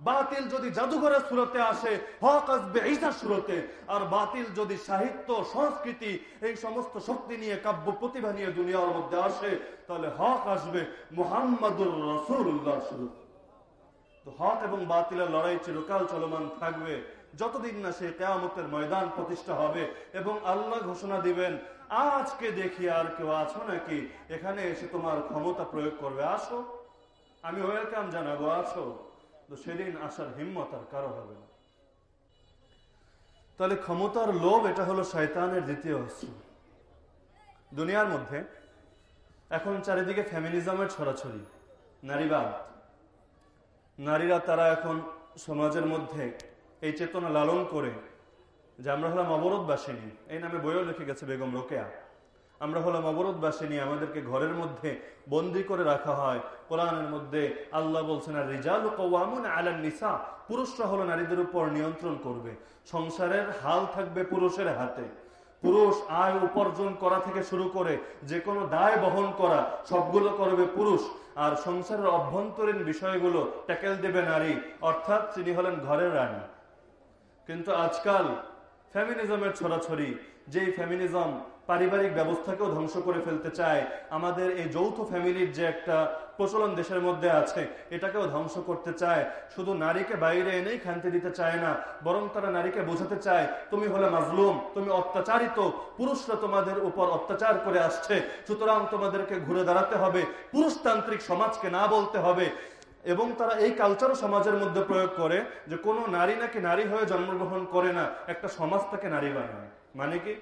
বাতিল যদি জাদুঘরের সুরতে আসে, হক আসবে ঈশার সুরতে। আর বাতিল যদি সাহিত্য, সংস্কৃতি, এই সমস্ত শক্তি নিয়ে, কাব্য প্রতিভা নিয়ে দুনিয়ার মধ্যে আসে, তাহলে হক আসবে মোহাম্মদুর রসুল্লাহ সুরতে হক এবং বাতিলের লড়াই চিরকাল চলমান থাকবে। যতদিন না সে কেয়ামতের ময়দান প্রতিষ্ঠা হবে এবং আল্লাহ ঘোষণা দিবেন, আজকে দেখি আর কেউ আছো নাকি? এখানে এসে তোমার ক্ষমতা প্রয়োগ করবে। আসো। আমি ওয়েলকাম জানাব, আসো। তো সেদিন আসার হিম্মত আর কারও হবে না। তাহলে ক্ষমতার লোভ, এটা হলো শয়তানের দ্বিতীয় অস্ত্র দুনিয়ার মধ্যে এখন চারিদিকে ফ্যামিনিজমের ছড়াছড়ি, নারীবাদ। নারীরা তারা এখন সমাজের মধ্যে এই চেতনা লালন করে যে আমরা হলাম অবরোধবাসিনী। এই নামে বইও লিখে গেছে বেগম রোকেয়া। আমরা হলাম অবরোধবাসিনী, আমাদেরকে ঘরের মধ্যে বন্দি করে রাখা হয় কোরআনের মধ্যে আল্লাহ বলছেন আর রিজাল কওয়ামুন আলান নিসা পুরুষরা হলো নারীদের উপর নিয়ন্ত্রণ করবে। সংসারের হাল থাকবে পুরুষের হাতে। পুরুষ আয় উপার্জন করা থেকে শুরু করে যে কোনো দায় বহন করা সবগুলো করবে পুরুষ। আর সংসারের অভ্যন্তরীণ বিষয়গুলো ট্যাকেল দেবে নারী, অর্থাৎ তিনি হলেন ঘরের রানী। কিন্তু আজকাল ফ্যামিনিজমের ছড়াছড়ি যেই ফ্যামিলিজম পারিবারিক ব্যবস্থাকেও ধ্বংস করে ফেলতে চায়, আমাদের এই যৌথ ফ্যামিলির যে একটা প্রচলন দেশের মধ্যে আছে, এটাকেও ধ্বংস করতে চায়। শুধু নারীকে বাইরে এনেই খানতে দিতে চায় না, বরং তারা নারীকে বোঝাতে চায়, তুমি হলে মাজলুম, তুমি অত্যাচারিত, পুরুষরা তোমাদের উপর অত্যাচার করে আসছে, সুতরাং তোমাদেরকে ঘুরে দাঁড়াতে হবে, পুরুষতান্ত্রিক সমাজকে না বলতে হবে। এবং তারা এই কালচারও সমাজের মধ্যে প্রয়োগ করে যে কোনো নারী নাকি নারী হয়ে জন্মগ্রহণ করে না, একটা সমাজ তাকে নারী বানায়। মানে কি?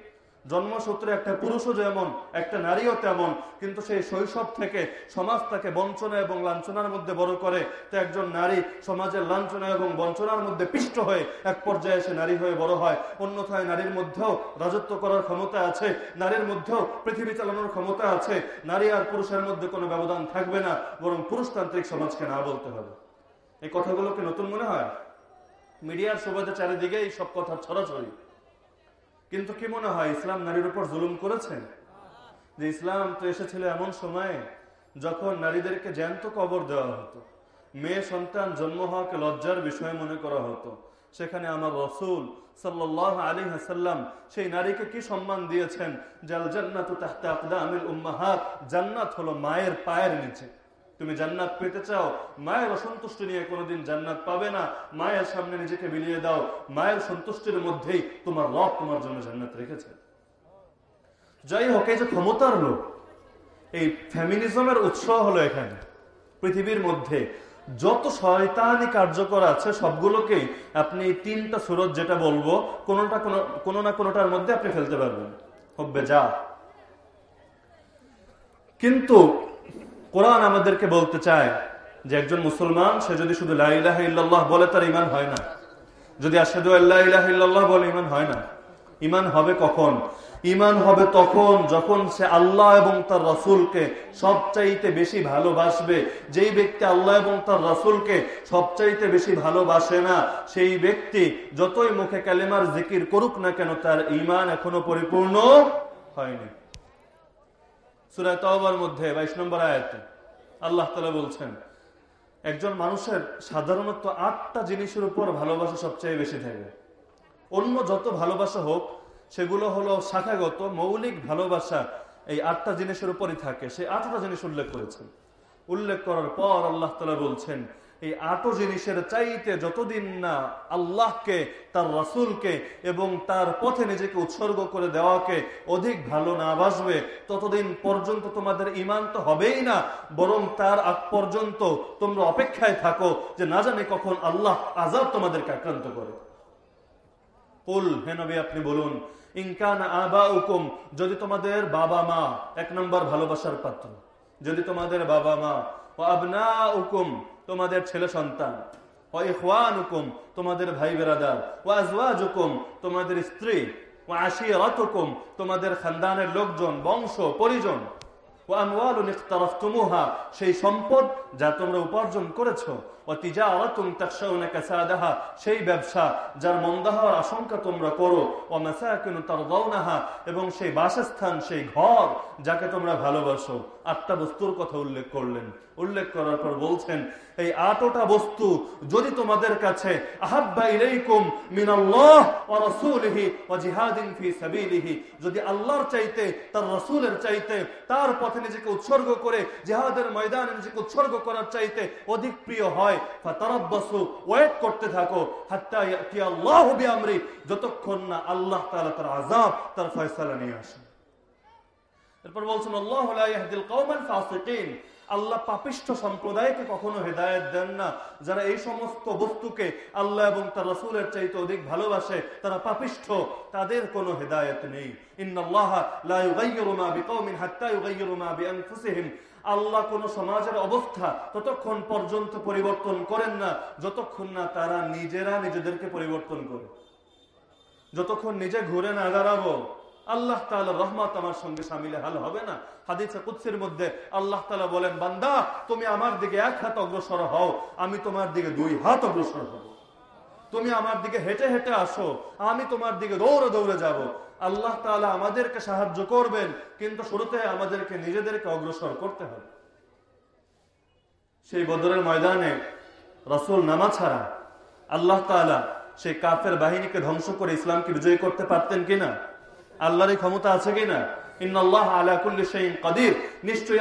জন্মসূত্রে একটা পুরুষও যেমন, একটা নারীও তেমন, কিন্তু সেই শৈশব থেকে সমাজ তাকে বঞ্চনা এবং লাঞ্ছনার মধ্যে বড় করে। তো একজন নারী সমাজের লাঞ্ছনা এবং বঞ্চনার মধ্যে পিষ্ট হয়ে এক পর্যায়ে সে নারী হয়ে বড় হয়। অন্যথায় নারীর মধ্যেও রাজত্ব করার ক্ষমতা আছে, নারীর মধ্যেও পৃথিবী চালানোর ক্ষমতা আছে। নারী আর পুরুষের মধ্যে কোনো ব্যবধান থাকবে না, বরং পুরুষতান্ত্রিক সমাজকে না বলতে হবে। এই কথাগুলোকে নতুন মনে হয়? মিডিয়ার সুবাদে চারিদিকে এই সব কথা ছড়াছড়ি। কিন্তু কি মনে হয় ইসলাম নারীর উপর জুলুম করেছে? যে ইসলাম তো এসেছিল এমন সময়ে যখন নারীদেরকে জ্যান্ত কবর দেওয়া হতো। মেয়ে সন্তান জন্ম হওয়াকে লজ্জার বিষয় মনে করা হতো। সেখানে আমার রসুল সাল্লাহ আলী হাসাল্লাম সেই নারীকে কি সম্মান দিয়েছেন? জাল জান্নাত জান্নাত হলো মায়ের পায়ের নিচে। তুমি জান্নাত পেতে চাও, মায়ের অসন্তুষ্টি নিয়ে কোনোদিন জান্নাত পাবে না। মায়ের সামনে নিজেকে বিলিয়ে দাও, মায়ের সন্তুষ্টির মধ্যেই তোমার রব তোমার জন্য জান্নাত রেখেছে। যাই হোক, এই যে ক্ষমতার লোক, এই ফ্যামিনিজমের উৎস হলো এখানে, পৃথিবীর মধ্যে। যত শয়তানি কার্যকর আছে, সবগুলোকেই আপনি তিনটা সুরত যেটা বলব, কোনোটা কোনো না কোনোটার মধ্যে আপনি ফেলতে পারবেন। হবে যা। কিন্তু কোরআন আমাদেরকে বলতে চায় যে একজন মুসলমান, সে যদি শুধু ইল্লাল্লাহ বলে, তার ইমান হয় না। যদি আসাদু আল্লাহ বলে ইমান হয় না। ইমান হবে কখন? ইমান হবে তখন যখন সে আল্লাহ এবং তার রসুলকে সবচাইতে বেশি ভালোবাসবে। যেই ব্যক্তি আল্লাহ এবং তার রসুলকে সবচাইতে বেশি ভালোবাসে না, সেই ব্যক্তি যতই মুখে কালেমার জিকির করুক না কেন, তার ইমান এখনও পরিপূর্ণ হয়নি। সুরায় তওবার মধ্যে, বাইশ নম্বর আয়াতে আল্লাহ তালা বলছেন, একজন মানুষের সাধারণত আটটা জিনিসের উপর ভালোবাসা সবচেয়ে বেশি থাকে। অন্য যত ভালোবাসা হোক, সেগুলো হলো শাখাগত, মৌলিক ভালোবাসা এই আটটা জিনিসের উপরই থাকে। সে আটটা জিনিস উল্লেখ করেছেন। উল্লেখ করার পর আল্লাহ তালা বলছেন এই আটো জিনিসের চাইতে যতদিন না আল্লাহকে, তার রাসুলকে এবং তার পথে নিজেকে উৎসর্গ করে দেওয়াকে অধিক ভালো না বাসবে, ততদিন পর্যন্ত তোমাদের ইমান তো হবেই না, বরং তার আগ পর্যন্ত তোমরা অপেক্ষায় থাকো যে না জানি কখন আল্লাহ আজাব তোমাদেরকে আক্রান্ত করে। কুল, হে নবী, আপনি বলুন ইনকান আবা উকুম যদি তোমাদের বাবা মা, এক নম্বর ভালোবাসার পাত্র, যদি তোমাদের বাবা মা আবনা উকুম তোমাদের ছেলে সন্তান। ও হুকুম তোমাদের ভাই বেরাদার। ও আজওয়াজ হুকুম তোমাদের স্ত্রী। ও হুকুম তোমাদের খানদানের লোকজন, বংশ, পরিজন। সেই সম্পদ যা তোমরা উপার্জন করেছ সেই ব্যবসা যার মন্দা হওয়ার আশঙ্কা তোমরা করো ও এবং সেই বাসস্থান, সেই ঘর যাকে তোমরা ভালোবাসো। আটটা বস্তুর কথা উল্লেখ করলেন। উল্লেখ করার পর বলছেন, এই আটটা বস্তু যদি তোমাদের কাছে আহাব্বা যদি আল্লাহর চাইতে, তার রাসূলের চাইতে তার পথে নিজেকে উৎসর্গ করে জেহাদের ময়দানে নিজেকে উৎসর্গ করার চাইতে অধিক প্রিয় হয়। ফাতারাব্বাসু, ওয়েট করতে থাকো। যতক্ষণ না আল্লাহ তাআলা তার আযাব, তার ফয়সালা নিয়ে আসেন এরপর বলছেন, আল্লাহ আল্লাহ পাপিষ্ঠ সম্প্রদায়কে কখনো হেদায়ত দেন না। যারা এই সমস্ত বস্তুকে আল্লাহ এবং তার রসুলের চাইতে অধিক ভালোবাসে, তারা পাপিষ্ঠ। তাদের কোনো হেদায়ত নেই। আল্লাহ কোন সমাজের অবস্থা ততক্ষণ পর্যন্ত পরিবর্তন করেন না, যতক্ষণ না তারা নিজেরা নিজেদেরকে পরিবর্তন করে। যতক্ষণ নিজে ঘুরে না দাঁড়াবো আল্লাহ তালা রহমত আমার সঙ্গে সামিলে, হাল হবে না। হাদিসে কুৎসির মধ্যে আল্লাহ তালা বলেন, বান্দা, তুমি আমার দিকে এক হাত অগ্রসর হও, আমি তোমার দিকে দুই হাত অগ্রসর হব। তুমি আমার দিকে হেঁটে হেঁটে আসো, আমি তোমার দিকে দৌড়ে দৌড়ে যাব। আল্লাহ তালা আমাদেরকে সাহায্য করবেন, কিন্তু শুরুতে আমাদেরকে নিজেদেরকে অগ্রসর করতে হবে। সেই বদরের ময়দানে রসুল নামা ছাড়া আল্লাহ তালা সেই কাফের বাহিনীকে ধ্বংস করে ইসলামকে বিজয়ী করতে পারতেন কিনা? আল্লাহর ক্ষমতা আছে কিনা নিশ্চয়ই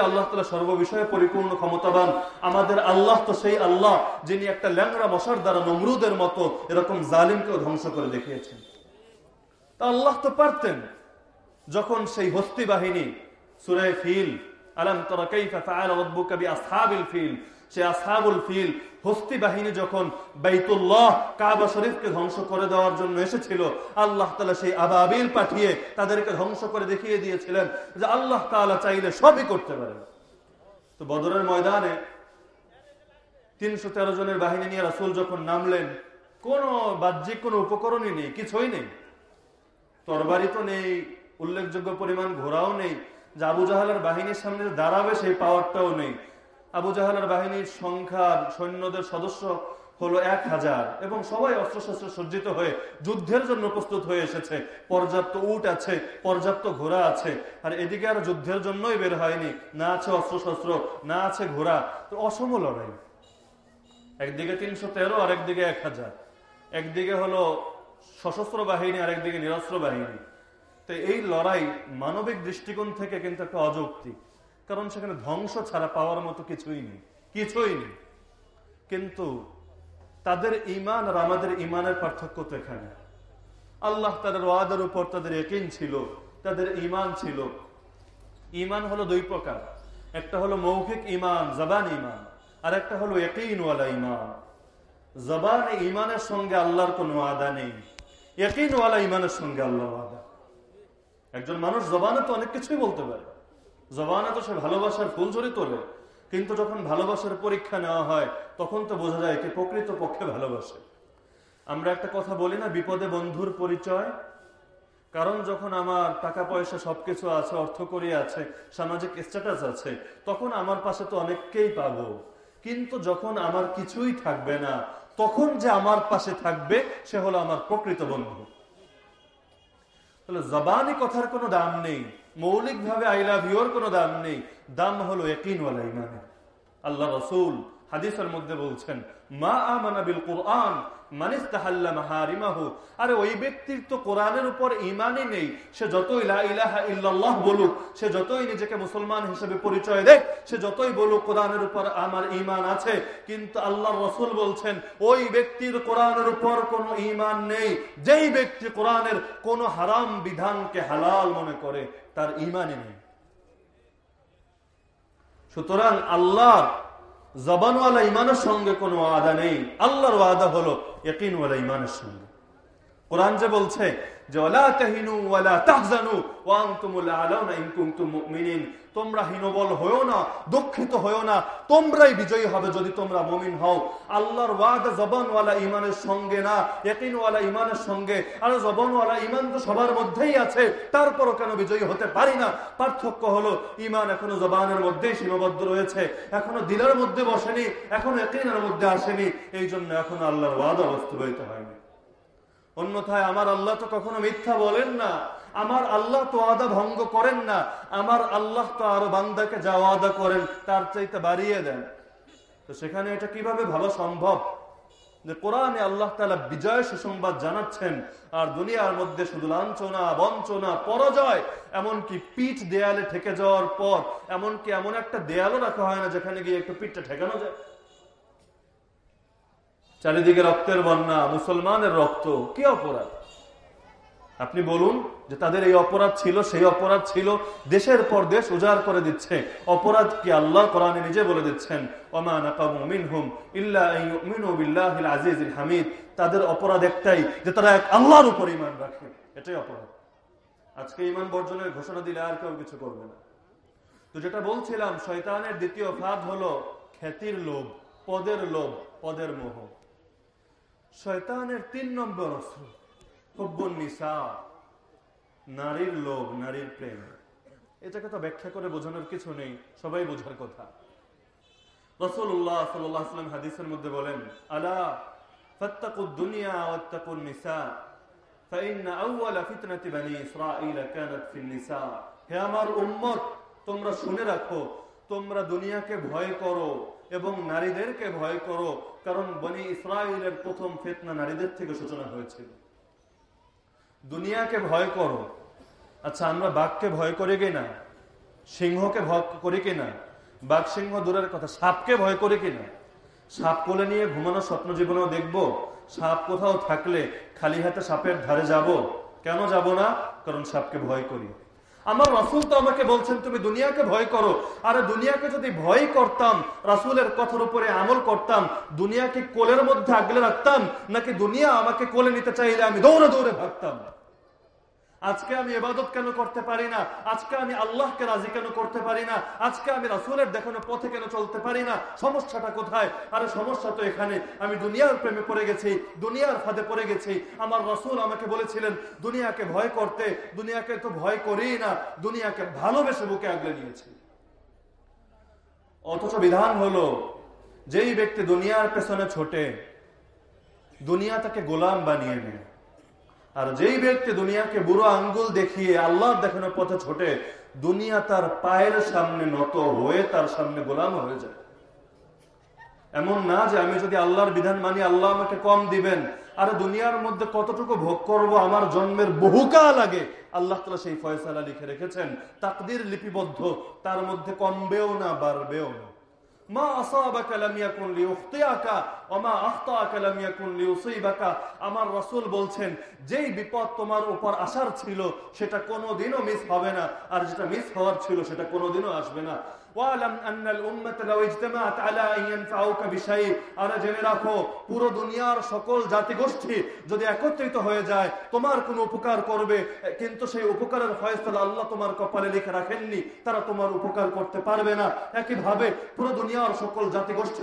সর্ববিষয়ে পরিপূর্ণ ক্ষমতাবান। আমাদের আল্লাহ তো সেই আল্লাহ যিনি একটা ল্যাংড়া মশার দ্বারা নমরুদের মতো এরকম জালিমকেও ধ্বংস করে দেখিয়েছেন। তা আল্লাহ তো পারতেন। যখন সেই হস্তি বাহিনী সুরে ফিল, আলম তরা সে আসহাবুল ফিল। হস্তি বাহিনী যখন বাইতুল্লাহ কাবা শরীফকে ধ্বংস করে দেওয়ার জন্য এসেছিল, আল্লাহ তালা সেই আবাবিল পাঠিয়ে তাদেরকে ধ্বংস করে দেখিয়ে দিয়েছিলেন যে আল্লাহ তাআলা চাইলে সবই করতে পারেন। তো বদরের ময়দানে তিনশো তেরো জনের বাহিনী নিয়ে রাসুল যখন নামলেন, কোন বাহ্যিক কোনো উপকরণই নেই, কিছুই নেই। তরবারি তো নেই, উল্লেখযোগ্য পরিমাণ ঘোড়াও নেই, যে আবু জাহালের বাহিনীর সামনে দাঁড়াবে সেই পাওয়ারটাও নেই। আবু জাহালের বাহিনীর সংখ্যা সৈন্যদের সদস্য হলো এক হাজার এবং সবাই অস্ত্রশস্ত্র সজ্জিত হয়ে যুদ্ধের জন্য প্রস্তুত হয়ে এসেছে। পর্যাপ্ত উট আছে, পর্যাপ্ত ঘোড়া আছে। আর এদিকে আর যুদ্ধের জন্যই বের হয়নি। না আছে অস্ত্রশস্ত্র, না আছে ঘোড়া। তো অসম লড়াই। একদিকে তিনশো তেরো আর একদিকে এক হাজার। একদিকে হলো সশস্ত্র বাহিনী আর একদিকে নিরস্ত্র বাহিনী। তো এই লড়াই মানবিক দৃষ্টিকোণ থেকে কিন্তু একটা অযৌক্তিক কারণ সেখানে ধ্বংস ছাড়া পাওয়ার মতো কিছুই নেই কিছুই নেই। কিন্তু তাদের ইমান আর আমাদের ইমানের পার্থক্য তো এখানে। আল্লাহ তাদের ওয়াদের উপর তাদের একিন ছিল, তাদের ইমান ছিল। ইমান হলো দুই প্রকার। একটা হলো মৌখিক ইমান জবান ইমান আর একটা হলো একইনওয়ালা ইমান জবান ইমানের সঙ্গে আল্লাহর কোনো আদা নেই। একইনওয়ালা ইমানের সঙ্গে আল্লাহ আদা একজন মানুষ জবানে তো অনেক কিছুই বলতে পারে। জবানে তো সে ভালোবাসার ফুলঝুরি তোলে, কিন্তু যখন ভালোবাসার পরীক্ষা নেওয়া হয়, তখন তো বোঝা যায় কি প্রকৃত পক্ষে ভালোবাসে। আমরা একটা কথা বলি না, বিপদে বন্ধুর পরিচয়? কারণ যখন আমার টাকা পয়সা সবকিছু আছে, অর্থ করি আছে, সামাজিক স্ট্যাটাস আছে, তখন আমার পাশে তো অনেককেই পাবো। কিন্তু যখন আমার কিছুই থাকবে না, তখন যে আমার পাশে থাকবে, সে হলো আমার প্রকৃত বন্ধু। তাহলে জবানি কথার কোনো দাম নেই মৌলিক ভাবে আই লাভ ইউর কোনো দাম নেই। দাম হলো একিনওয়ালা ইমানের আল্লাহ রসুল হাদিসের মধ্যে বলছেন, মা আমানা বিল কোরআন মানিস্তাহাল্লা মাহারিমাহু। আরে ওই ব্যক্তির তো কোরআনের উপর ইমানই নেই। সে যতই ইলাহা বলুক, সে যতই নিজেকে মুসলমান হিসেবে পরিচয় দেখ, সে যতই বলুক কোরআনের উপর আমার ইমান আছে। কিন্তু আল্লাহ রসুল বলছেন, ওই ব্যক্তির কোরআনের উপর কোনো ইমান নেই। যেই ব্যক্তি কোরআনের কোন হারাম বিধানকে হালাল মনে করে, তার ইমানই নেই। সুতরাং আল্লাহ জবানওয়ালা ইমানের সঙ্গে কোনো আদা নেই। আল্লাহর ওয়াদা হলো একিনওয়ালা ইমানের সঙ্গে। কোরআন যে বলছে তোমরা হীনবল হয়ো না, দুঃখিত হয়ো না, তোমরাই বিজয়ী হবে যদি তোমরা মুমিন হও। আল্লাহর জবানওয়ালা ইমানের সঙ্গে না, ইয়াকিনওয়ালা ইমানের সঙ্গে। আর জবানওয়ালা ইমান তো সবার মধ্যেই আছে, তারপরও কেন বিজয়ী হতে পারি না? পার্থক্য হলো ইমান এখনও জবানের মধ্যেই সীমাবদ্ধ রয়েছে, এখনও দিলের মধ্যে বসেনি, এখনও ইয়াকিনের মধ্যে আসেনি এই জন্য এখনও আল্লাহর ওয়াদা বাস্তবায়িত হয়নি। অন্যথায় আমার আল্লাহ তো কখনো মিথ্যা বলেন না। আমার আল্লাহ তো আদা ভঙ্গ করেন না। আমার আল্লাহ তো আরও বান্দাকে যা আদা করেন, তার চাইতে বাড়িয়ে দেন। তো সেখানে এটা কীভাবে ভালো সম্ভব? যে কোরআনে আল্লাহ তালা বিজয় সুসংবাদ জানাচ্ছেন, আর দুনিয়ার মধ্যে শুধু লাঞ্ছনা, বঞ্চনা, পরাজয়, এমনকি পিঠ দেয়ালে ঠেকে যাওয়ার পর, এমনকি এমন একটা দেয়ালও রাখা হয় না যেখানে গিয়ে একটু পিঠটা ঠেকানো যায়। চারিদিকে রক্তের বন্যা, মুসলমানের রক্ত, কি অপরাধ? আপনি বলুন যে তাদের এই অপরাধ ছিল, সেই অপরাধ ছিল, দেশের পর দেশ উজাড় করে দিচ্ছে। অপরাধ কি আল্লাহ কোরআনে নিজে বলে দিচ্ছেন? হামিদ। তাদের অপরাধ একটাই, যে তারা এক আল্লাহর উপর ইমান রাখে। এটাই অপরাধ। আজকে ইমান বর্জনের ঘোষণা দিলে আর কেউ কিছু করবে না। তো যেটা বলছিলাম, শয়তানের দ্বিতীয় ফাঁদ হলো খ্যাতির লোভ, পদের লোভ, পদের মোহ। শয়তানের তিন নম্বর অস্ত্র হব্বুল নিসা, নারীর লোভ, নারীর প্রেম। এটাকে তো ব্যাখ্যা করে বোঝানোর কিছু নেই, সবাই বোঝার কথা। তোমরা শুনে রাখো, তোমরা দুনিয়াকে ভয় করো এবং নারীদেরকে ভয় করো, কারণ বনি ইসরায়েলের প্রথম ফেতনা নারীদের থেকে সূচনা হয়েছিল। দুনিয়াকে ভয় করো। আচ্ছা আমরা বাঘকে ভয় করি কিনা সিংহকে ভয় করি কিনা বাঘ সিংহ দূরের কথা, সাপকে ভয় করি কিনা সাপ কোলে নিয়ে ঘুমানো স্বপ্ন জীবনেও দেখব, সাপ কোথাও থাকলে খালি হাতে সাপের ধারে যাব। কেন যাব না? কারণ সাপকে ভয় করি। আমার রাসুল তো আমাকে বলছেন, তুমি দুনিয়াকে ভয় করো। আর দুনিয়াকে যদি ভয় করতাম, রাসুলের কথার উপরে আমল করতাম, দুনিয়াকে কোলের মধ্যে আগলে রাখতাম, নাকি দুনিয়া আমাকে কোলে নিতে চাইলে আমি দৌড়ে দৌড়ে ভাগতাম? আজকে আমি এবাদত কেন করতে পারি না? আজকে আমি আল্লাহকে রাজি কেন করতে পারি না? আজকে আমি রাসুলের দেখানো পথে কেন চলতে পারি না? সমস্যাটা কোথায়? আরে সমস্যা তো এখানে। আমি দুনিয়ার প্রেমে পড়ে গেছি, দুনিয়ার ফাঁদে পড়ে গেছি। আমার রসুল আমাকে বলেছিলেন, দুনিয়াকে ভয় করতে, দুনিয়াকে তো ভয় করি না, দুনিয়াকে ভালোবেসে বুকে আগলে নিয়েছি। অথচ বিধান হলো, যেই ব্যক্তি দুনিয়ার পেছনে ছোটে, দুনিয়া তাকে গোলাম বানিয়ে নেয়। আর যেই ব্যক্তি দুনিয়াকে বুড়ো আঙ্গুল দেখিয়ে আল্লাহ দেখানোর পথে ছোটে, দুনিয়া তার পায়ের সামনে নত হয়ে তার সামনে গোলাম হয়ে যায়। এমন না যে আমি যদি আল্লাহর বিধান মানি, আল্লাহ আমাকে কম দিবেন। আর দুনিয়ার মধ্যে কতটুকু ভোগ করব আমার জন্মের বহুকাল আগে আল্লাহ তালা সেই ফয়সালা লিখে রেখেছেন। তাকদির লিপিবদ্ধ, তার মধ্যে কমবেও না, বাড়বেও না। আমার রসুল বলছেন, যেই বিপদ তোমার উপর আসার ছিল, সেটা কোনোদিনও মিস হবে না। আর যেটা মিস হওয়ার ছিল, সেটা কোনোদিনও আসবে না। ওয়ালাম আন্নাল উম্মাত লাউ ইজতামাআত আলা আন ইয়ানফাউকা বিশাই আর জেনে রাখো, পুরো দুনিয়ার সকল যদি একত্রিত হয়ে যায়, তোমার উপকার করবে। কিন্তু সেই উপকারের ফয়সালা আল্লাহ তোমার কপালে লিখে রাখেননি। তারা তোমার উপকার করতে পারবে না। পুরো দুনিয়ার সকল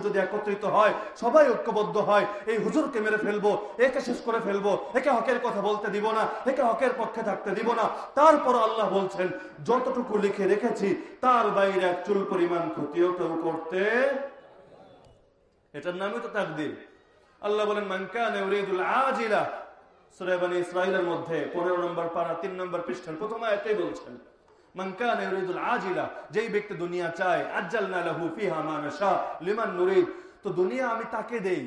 যদি একত্রিত হয়, সবাই ঐক্যবদ্ধ হয়। এই হুজুরকে মেরে ফেলব, একে শেষ করে ফেলব, একে হকের কথা বলতে দিব না, একে হকের পক্ষে থাকতে দিব না। তারপর আল্লাহ বলছেন, যতটুকু লিখে রেখেছি তার বাইরে পরিমাণ ক্ষতিও কেউ করতে এটার নামই তো তাকদির। আল্লাহ বলেন মানকান ইউরিদুল আজিলা। সূরা বনি মধ্যে 15 নম্বর পারা 3 নম্বর পৃষ্ঠার প্রথম আয়াতেই বলছেন আজিলা, যেই ব্যক্তি দুনিয়া চায় মা লিমান তো দুনিয়া আমি তাকে দেই।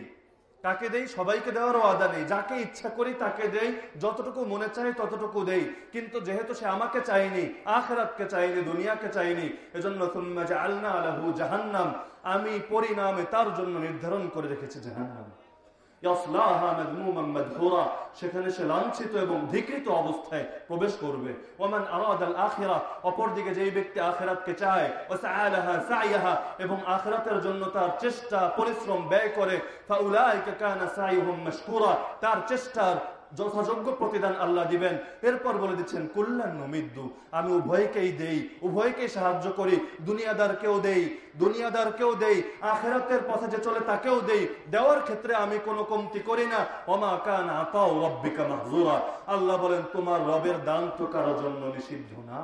কাকে দেই, সবাইকে দেওয়ার ওয়াদা নেই। যাকে ইচ্ছা করি তাকে দেই, যতটুকু মনে চাই ততটুকু দেই। কিন্তু যেহেতু সে আমাকে চাইনি আখেরাতকে চাইনি দুনিয়াকে চাইনি এজন্য আল্লাহ জাহান্নাম। আমি পরিণামে তার জন্য নির্ধারণ করে রেখেছি জাহান্নাম। সেখানে সে লাঞ্ছিত এবং ধিকৃত অবস্থায় প্রবেশ করবে। ওমান আরাদাল অপরদিকে যেই ব্যক্তি আখেরাতকে চায় এবং আখেরাতের জন্য তার চেষ্টা, পরিশ্রম ব্যয় করে তার চেষ্টার যথাযোগ্য প্রতিদান আল্লাহ দিবেন। এরপর বলে দিচ্ছেন কল্যাণ নমিদ্দু, আমি উভয়কেই দেই উভয়কে সাহায্য করি, দুনিয়াদারকেও দেই দুনিয়াদারকেও দেই, আখেরাতের পথে যে চলে তাকেও দেই, দেওয়ার ক্ষেত্রে আমি কোনো কমতি করি না। অমা কান আতাও রব্বিকা মাহজুরা আল্লাহ বলেন, তোমার রবের দান তো কারোর জন্য নিষিদ্ধ না।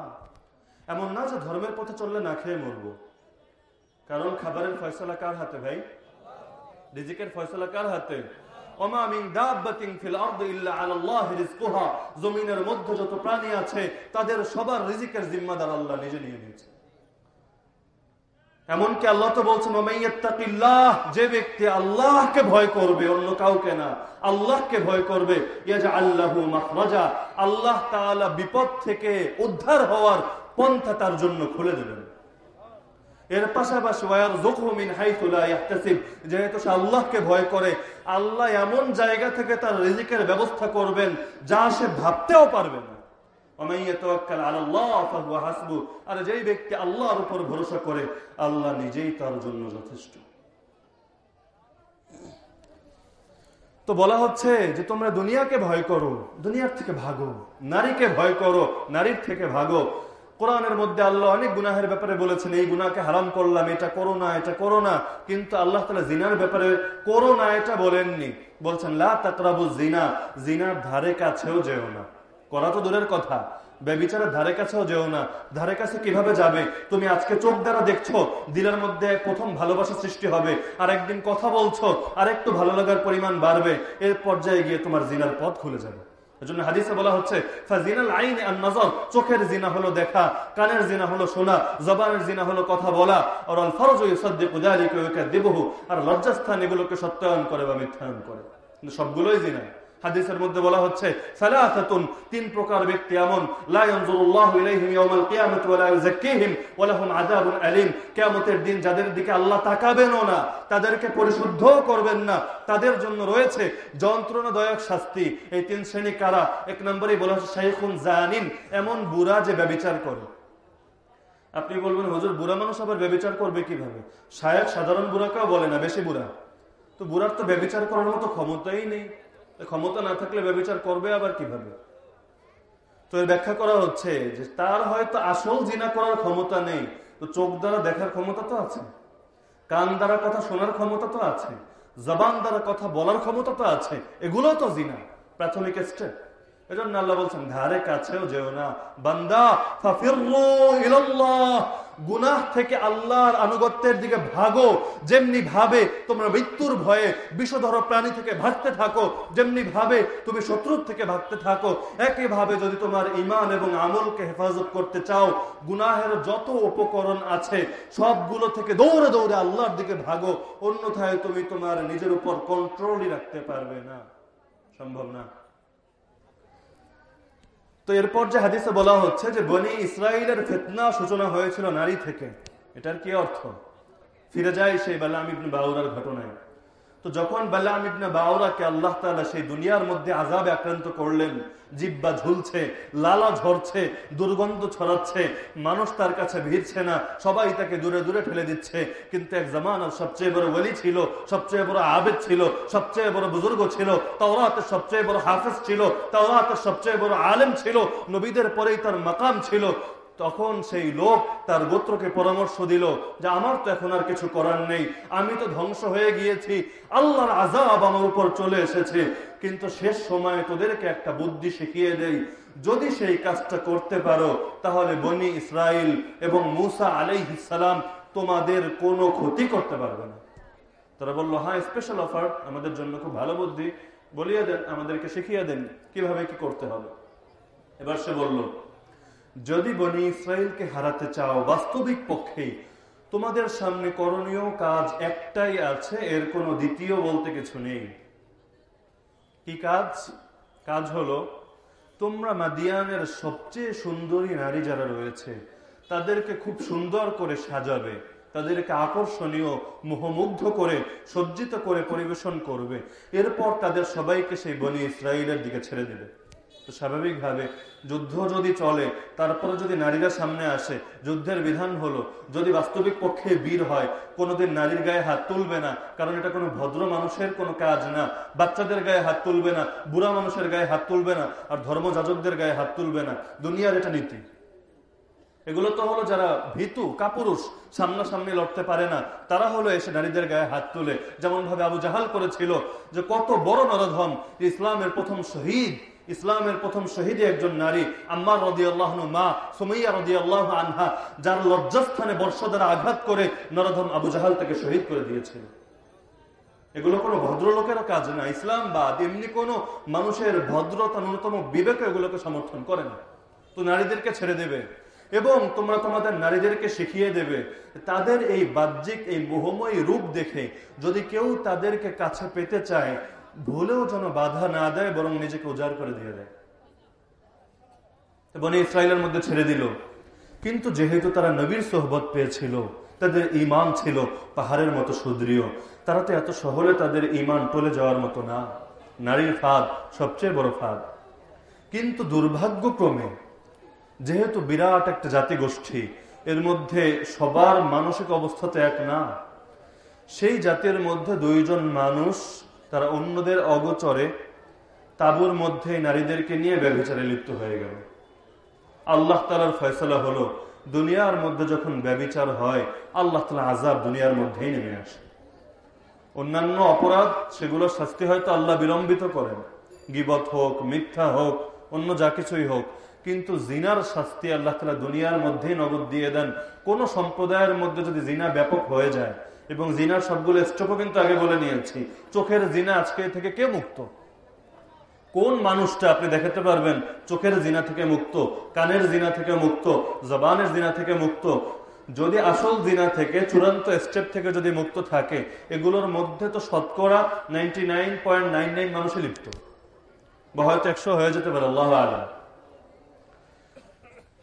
এমন না যে ধর্মের পথে চললে না খেয়ে মরবো। কারণ খাবারের ফয়সলা কার হাতে ভাই? রিজিকের ফয়সলা কার হাতে? জমিনের মধ্যে যত প্রাণী আছে, তাদের সবার রিজিকের জিম্মাদার আল্লাহ নিজে নিয়ে নিয়েছে এমনকি আল্লাহ তো বলছেন যে ব্যক্তি আল্লাহকে ভয় করবে, অন্য কাউকে না, আল্লাহকে ভয় করবে আল্লাহ তাআলা বিপদ থেকে উদ্ধার হওয়ার পন্থা তার জন্য খুলে দেবেন। এর পাশাপাশি যেহেতু সে আল্লাহকে ভয় করে। আল্লাহ এমন জায়গা থেকে তার রিজিকের ব্যবস্থা করবেন যা সে ভাবতেও পারবে না। আল্লাহর উপর ভরসা করে, আল্লাহ নিজেই তার জন্য যথেষ্ট। তো বলা হচ্ছে যে তোমরা দুনিয়াকে ভয় করো, দুনিয়ার থেকে ভাগো, নারীকে ভয় করো, নারীর থেকে ভাগো। কোরআনের মধ্যে আল্লাহ অনেক গুনাহের ব্যাপারে বলেছেন, এই গুনাকে হারাম করলাম, এটা করো না, এটা করো না। কিন্তু আল্লাহ তালা জিনার ব্যাপারে করো না, এটা বলেননি। বলছেন, লা জিনা জিনার ধারে কাছেও যেও না। করা তো দূরের কথা। বেবিচারের ধারে কাছেও যেও না। ধারে কাছে কীভাবে যাবে? তুমি আজকে চোখ দ্বারা দেখছ, দিলের মধ্যে প্রথম ভালোবাসা সৃষ্টি হবে। আর একদিন কথা বলছো আর একটু ভালো লাগার পরিমাণ বাড়বে। এর পর্যায়ে গিয়ে তোমার জিনার পথ খুলে যাবে। এজন্য হাদিসে বলা হচ্ছে, ফাজিনাল আইন আর নজর, চোখের জিনা হলো দেখা, কানের জিনা হলো শোনা, জবানের জিনা হলো কথা বলা, আর আল ফরজ ওয়াকাদিবহু আর লজ্জাস্থান এগুলোকে সত্যায়ন করে বা মিথ্যায়ন করে। সবগুলোই জিনা। হাদিসের মধ্যে বলা হচ্ছে, সালাসাতুন, তিন প্রকার ব্যক্তি এমন, লা ইয়ানজুরুল্লাহু ইলাইহিম ইয়াওমাল কিয়ামাতি ওয়া লা ইউযাক্কিহিম ওয়া লাহুম আযাবুন আলীম। কিয়ামতের দিন যাদের দিকে আল্লাহ তাকাবেনও না, তাদেরকে পরিশুদ্ধ করবেন না, তাদের জন্য রয়েছে যন্ত্রণাদায়ক শাস্তি। এই তিন শ্রেণি কারা? এক নম্বরে বলা হচ্ছে, শাইখুন জানিন, এমন বুড়া যে ব্যভিচার করে। আপনি বলবেন, হুজুর, বুড়া মানুষ আবার ব্যবচার করবে কীভাবে? শায়ক সাধারণ বুড়াকেও বলে না, বেশি বুড়া। তো বুড়ার তো ব্যবচার করার মতো ক্ষমতাই নেই। ক্ষমতা না থাকলে ব্যবচার করবে আবার কীভাবে? তো এর ব্যাখ্যা করা হচ্ছে যে তার হয়তো আসল জিনা করার ক্ষমতা নেই। তো চোখ দ্বারা দেখার ক্ষমতা তো আছে। কান দ্বারা কথা শোনার ক্ষমতা তো আছে। জবান দ্বারা কথা বলার ক্ষমতা তো আছে। এগুলো তো জিনা, প্রাথমিক স্টেপ এজন্য আল্লাহ বলছেন ধারে কাছেও যেও না। বান্দা ফাফিরু ইলাল্লাহ। গুনাহ থেকে আল্লাহর আনুগত্যের দিকে ভাগো, যেমনি ভাবে তোমরা মৃত্যুর ভয়ে বিষধর প্রাণী থেকে ভাগতে থাকো, যেমনি ভাবে তুমি শত্রুর থেকে ভাগতে থাকো একই ভাবে যদি তোমার ইমান এবং আমলকে হেফাজত করতে চাও, গুনাহের যত উপকরণ আছে, সবগুলো থেকে দৌড়ে দৌড়ে আল্লাহর দিকে ভাগো, অন্যথায় তুমি তোমার নিজের উপর কন্ট্রোলই রাখতে পারবে না। সম্ভব না। তো এরপর যে হাদিসে বলা হচ্ছে যে বনি ইসরায়েলের ফেতনা সূচনা হয়েছিল নারী থেকে, এটার কি অর্থ? ফিরে যায় সেই বেলা আমি বাউরার ঘটনায়। তো যখন বালাম ইবনে বাউরাকে আল্লাহ তাআলা সেই দুনিয়ার মধ্যে আজাবে আক্রান্ত করলেন, জিব্বা ঝুলছে, লালা ঝরছে, দুর্গন্ধ ছড়াচ্ছে, মানুষ তার কাছে ভিড়ছে না, সবাই তাকে দূরে দূরে ঠেলে দিচ্ছে, কিন্তু এক জামানার সবচেয়ে বড় ওলি ছিল, সবচেয়ে বড় আবেদ ছিল, সবচেয়ে বড় বুজুর্গ ছিল, তাওরাতের সবচেয়ে বড় হাফেজ ছিল, তাওরাতের সবচেয়ে বড় আলেম ছিল, নবীদের পরেই তার মাকাম ছিল তখন সেই লোক তার গোত্রকে পরামর্শ দিল যে আমার তো এখন আর কিছু করার নেই, আমি তো ধ্বংস হয়ে গিয়েছি, আল্লাহর আজাব আমার উপর চলে এসেছে, কিন্তু শেষ সময়ে তোদেরকে একটা বুদ্ধি শিখিয়ে দেই, যদি সেই কাজটা করতে পারো, তাহলে বনি ইসরায়েল এবং মুসা আলাইহিসালাম তোমাদের কোনো ক্ষতি করতে পারবে না। তারা বলল হ্যাঁ স্পেশাল অফার আমাদের জন্য খুব ভালো বুদ্ধি, বলিয়ে দেন, আমাদেরকে শিখিয়ে দেন, কীভাবে কি করতে হবে? এবার সে বলল যদি বনি ইসরায়েলকে হারাতে চাও, বাস্তবিক পক্ষেই, তোমাদের সামনে করণীয় কাজ একটাই আছে, এর কোনো দ্বিতীয় বলতে কিছু নেই। কি কাজ? কাজ হলো, তোমরা মাদিয়ানের সবচেয়ে সুন্দরী নারী যারা রয়েছে, তাদেরকে খুব সুন্দর করে সাজাবে, তাদেরকে আকর্ষণীয়, মোহমুগ্ধ করে, সজ্জিত করে পরিবেশন করবে। এরপর তাদের সবাইকে সেই বনি ইসরায়েলের দিকে ছেড়ে দেবে। তো স্বাভাবিকভাবে যুদ্ধ যদি চলে, তারপরে যদি নারীরা সামনে আসে, যুদ্ধের বিধান হলো, যদি বাস্তবিক পক্ষে বীর হয়, কোনোদিন নারীর গায়ে হাত তুলবে না, কারণ এটা কোনো ভদ্র মানুষের কোনো কাজ না, বাচ্চাদের গায়ে হাত তুলবে না, বুড়া মানুষের গায়ে হাত তুলবে না, আর ধর্মযাজকদের গায়ে হাত তুলবে না। দুনিয়ার এটা নীতি। এগুলো তো হলো যারা ভীতু, কাপুরুষ, সামনাসামনি লড়তে পারে না, তারা হলো এসে নারীদের গায়ে হাত তুলে। যেমন ভাবে আবু জাহাল করেছিল যে কত বড় নরধম ইসলামের প্রথম শহীদ ইসলামের প্রথম শহীদ একজন নারী, আম্মার রদি আল্লাহ মা সুমাইয়া রদি আল্লাহ আনহা, যার লজ্জাস্থানে বর্ষ দ্বারা আঘাত করে নরধম আবু জাহাল তাকে শহীদ করে দিয়েছিল। এগুলো কোনো ভদ্রলোকের কাজ না। ইসলামবাদ এমনি কোনো মানুষের ভদ্রতা, ন্যূনতম বিবেক এগুলোকে সমর্থন করে না। তো নারীদেরকে ছেড়ে দেবে এবং তোমরা তোমাদের নারীদেরকে শিখিয়ে দেবে। তাদের এই বাহ্যিক, এই মোহময় রূপ দেখে যদি কেউ তাদেরকে কাছে পেতে চায় ভুলেও যেন বাধা না দেয়, বরং নিজেকে উজাড় করে দিয়ে দেয়। বনে ইসরায়েলের মধ্যে ছেড়ে দিল। কিন্তু যেহেতু তারা নবীর সোহবত পেয়েছিল, তাদের ইমান ছিল পাহাড়ের মতো সুদৃঢ়, তারা তো এত শহরে তাদের ইমান টলে যাওয়ার মতো না। নারীর ফাঁদ সবচেয়ে বড় ফাঁদ। কিন্তু দুর্ভাগ্যক্রমে, যেহেতু বিরাট একটা জাতি গোষ্ঠী এর মধ্যে সবার মানসিক অবস্থা তো এক না। সেই জাতির মধ্যে দুইজন মানুষ তারা অন্যদের অগোচরে তাবুর মধ্যে নারীদেরকে নিয়ে ব্যবচারে লিপ্ত হয়ে গেল। আল্লাহ তালার ফয়সলা হলো, দুনিয়ার মধ্যে যখন ব্যবচার হয়, আল্লাহ তালা আজাব দুনিয়ার মধ্যেই নেমে আসে। অন্যান্য অপরাধ সেগুলোর শাস্তি হয়তো আল্লাহ বিলম্বিত করেন। গিবত হোক, মিথ্যা হোক, অন্য যা কিছুই হোক, কিন্তু জিনার শাস্তি আল্লাহ তালা দুনিয়ার মধ্যেই নগদ দিয়ে দেন। কোন সম্প্রদায়ের মধ্যে যদি জিনা ব্যাপক হয়ে যায় এবং জিনার সবগুলো স্টপও কিন্তু আগে বলে নিয়েছি। চোখের জিনা আজকে থেকে কে মুক্ত? কোন মানুষটা আপনি দেখাতে পারবেন, চোখের জিনা থেকে মুক্ত, কানের জিনা থেকে মুক্ত, জবানের জিনা থেকে মুক্ত? যদি আসল জিনা থেকে, চূড়ান্ত স্টেপ থেকে যদি মুক্ত থাকে, এগুলোর মধ্যে তো শতকরা ninety nine point nine nine মানুষই লিপ্ত। বা হয়তো একশো হয়ে যেতে পারে, আল্লাহ আলম।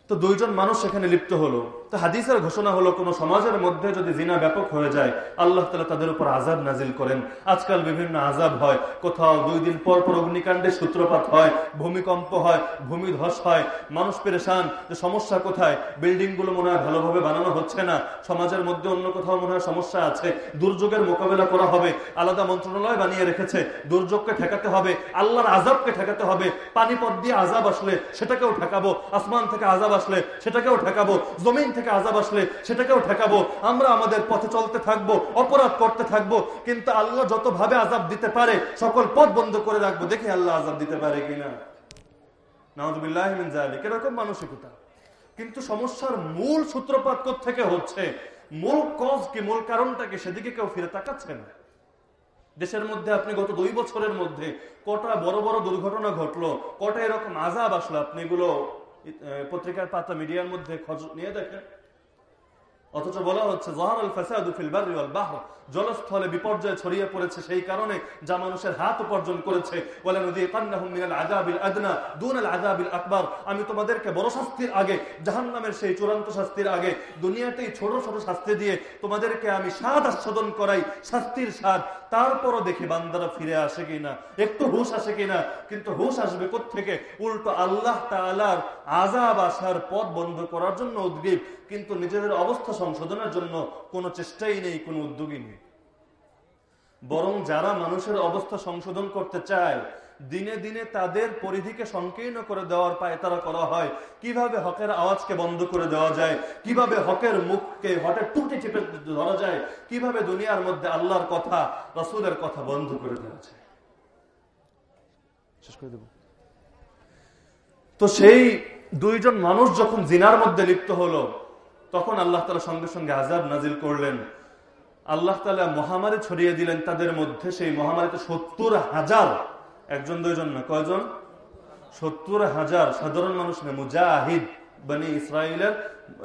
তো দুইজন মানুষ সেখানে লিপ্ত হলো। তো হাদিসের ঘোষণা হলো, কোন সমাজের মধ্যে যদি জিনা ব্যাপক হয়ে যায়, আল্লাহ তালা তাদের উপর আজাব নাজিল করেন। আজকাল বিভিন্ন আজাব হয়। কোথাও দুই দিন পর পর অগ্নিকাণ্ডের সূত্রপাত হয়, ভূমিকম্প হয়, ভূমিধস হয়, মানুষ পেরেশান, যে সমস্যা কোথায়? বিল্ডিংগুলো মনে হয় ভালোভাবে বানানো হচ্ছে না। সমাজের মধ্যে অন্য কোথাও মনে হয় সমস্যা আছে। দুর্যোগের মোকাবেলা করা হবে। আলাদা মন্ত্রণালয় বানিয়ে রেখেছে। দুর্যোগকে ঠেকাতে হবে। আল্লাহর আজাবকে ঠেকাতে হবে। পানিপথ দিয়ে আজাব আসলে সেটাকেও ঠেকাবো। আসমান থেকে আজাব আসলে সেটাকেও ঠেকাবো। জমিন থেকে আজাব আসলে সেটাকেও ঠেকাবো। আমরা আমাদের পথে চলতে থাকব, অপরাধ করতে থাকব। কিন্তু আল্লাহ যত ভাবে আজাব দিতে পারে, সকল পথ বন্ধ করে রাখব। দেখি আল্লাহ আজাব দিতে পারে কিনা। কিন্তু সমস্যার মূল সূত্রপাত থেকে হচ্ছে? মূল কজ কি, মূল কারণটা কি, সেদিকে কেউ ফিরে তাকাচ্ছে না। দেশের মধ্যে আপনি গত দুই বছরের মধ্যে কটা বড় বড় দুর্ঘটনা ঘটলো, কটা এরকম আজাব আসলো, আপনি এগুলো পত্রিকার পাতা মিডিয়ার মধ্যে খোঁজ নিয়ে দেখেন। অথচ বলা হচ্ছে, জহার ফেসাদুফিল বাহর। জলস্থলে বিপর্যয় ছড়িয়ে পড়েছে সেই কারণে যা মানুষের হাত উপার্জন করেছে। আকবর। আমি তোমাদেরকে বড় শাস্তির আগে জাহান নামের সেই চূড়ান্ত শাস্তির আগে, দুনিয়াতেই ছোট ছোট শাস্তি দিয়ে তোমাদেরকে আমি স্বাদ আস্বাদন করাই, শাস্তির স্বাদ। তারপরও দেখি বান্দারা ফিরে আসে কিনা, একটু হুশ আসে কিনা, কিন্তু হুশ আসবে থেকে উল্টো আল্লাহ তালার আজাব আসার পথ বন্ধ করার জন্য উদ্গ্রীব। কিন্তু নিজেদের অবস্থা সংশোধনের জন্য কোনো চেষ্টাই নেই কোনো উদ্যোগই নেই। বরং যারা মানুষের অবস্থা সংশোধন করতে চায় দিনে দিনে তাদের পরিধিকে সংকীর্ণ করে দেওয়ার পায় তারা করা হয়। কীভাবে হকের আওয়াজকে বন্ধ করে দেওয়া যায়? কীভাবে হকের মুখকে হটের টুটি চেপে ধরা যায়? কীভাবে দুনিয়ার মধ্যে আল্লাহর কথা রসুলের কথা বন্ধ করে দেওয়া যায়? শেষ করে দেব। তো সেই দুইজন মানুষ যখন জিনার মধ্যে লিপ্ত হলো তখন আল্লাহ তালা সঙ্গে সঙ্গে আজাব নাজিল করলেন। আল্লাহ তালা মহামারী ছড়িয়ে দিলেন তাদের মধ্যে সেই মহামারীতে সত্তর হাজার, একজন, দুইজন না, কয়জন? সত্তর হাজার সাধারণ মানুষ না, মুজাহিদ বানি ইসরায়েলের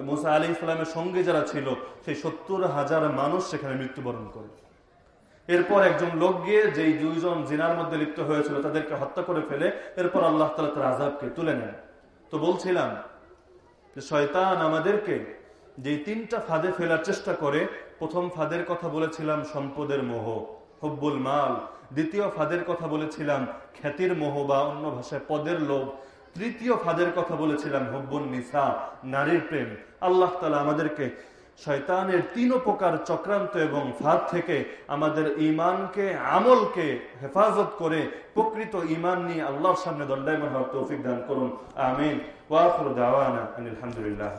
মুসা আলী ইসলামের সঙ্গে যারা ছিল, সেই সত্তর হাজার মানুষ সেখানে মৃত্যুবরণ করে। এরপর একজন লোক গিয়ে যেই দুইজন জিনার মধ্যে লিপ্ত হয়েছিল, তাদেরকে হত্যা করে ফেলে, এরপর আল্লাহ তালা তার আজাবকে তুলে নেন। তো বলছিলাম যে, শয়তান আমাদেরকে যে তিনটা ফাঁদে ফেলার চেষ্টা করে, প্রথম ফাঁদের কথা বলেছিলাম সম্পদের মোহ, হব্বুল মাল। দ্বিতীয় ফাঁদের কথা বলেছিলাম খ্যাতির মোহ বা অন্য ভাষায় পদের লোভ। তৃতীয় ফাঁদের কথা বলেছিলাম হব্বুল নিসা, নারীর প্রেম। আল্লাহ তালা আমাদেরকে শয়তানের তিন প্রকার চক্রান্ত এবং ফাঁদ থেকে আমাদের ইমানকে আমলকে হেফাজত করে প্রকৃত ইমান নিয়ে আল্লাহর সামনে দণ্ডায়মান হওয়ার তৌফিক দান করুন। আমিন। ওয়াফর দাওয়ানা আলহামদুলিল্লাহ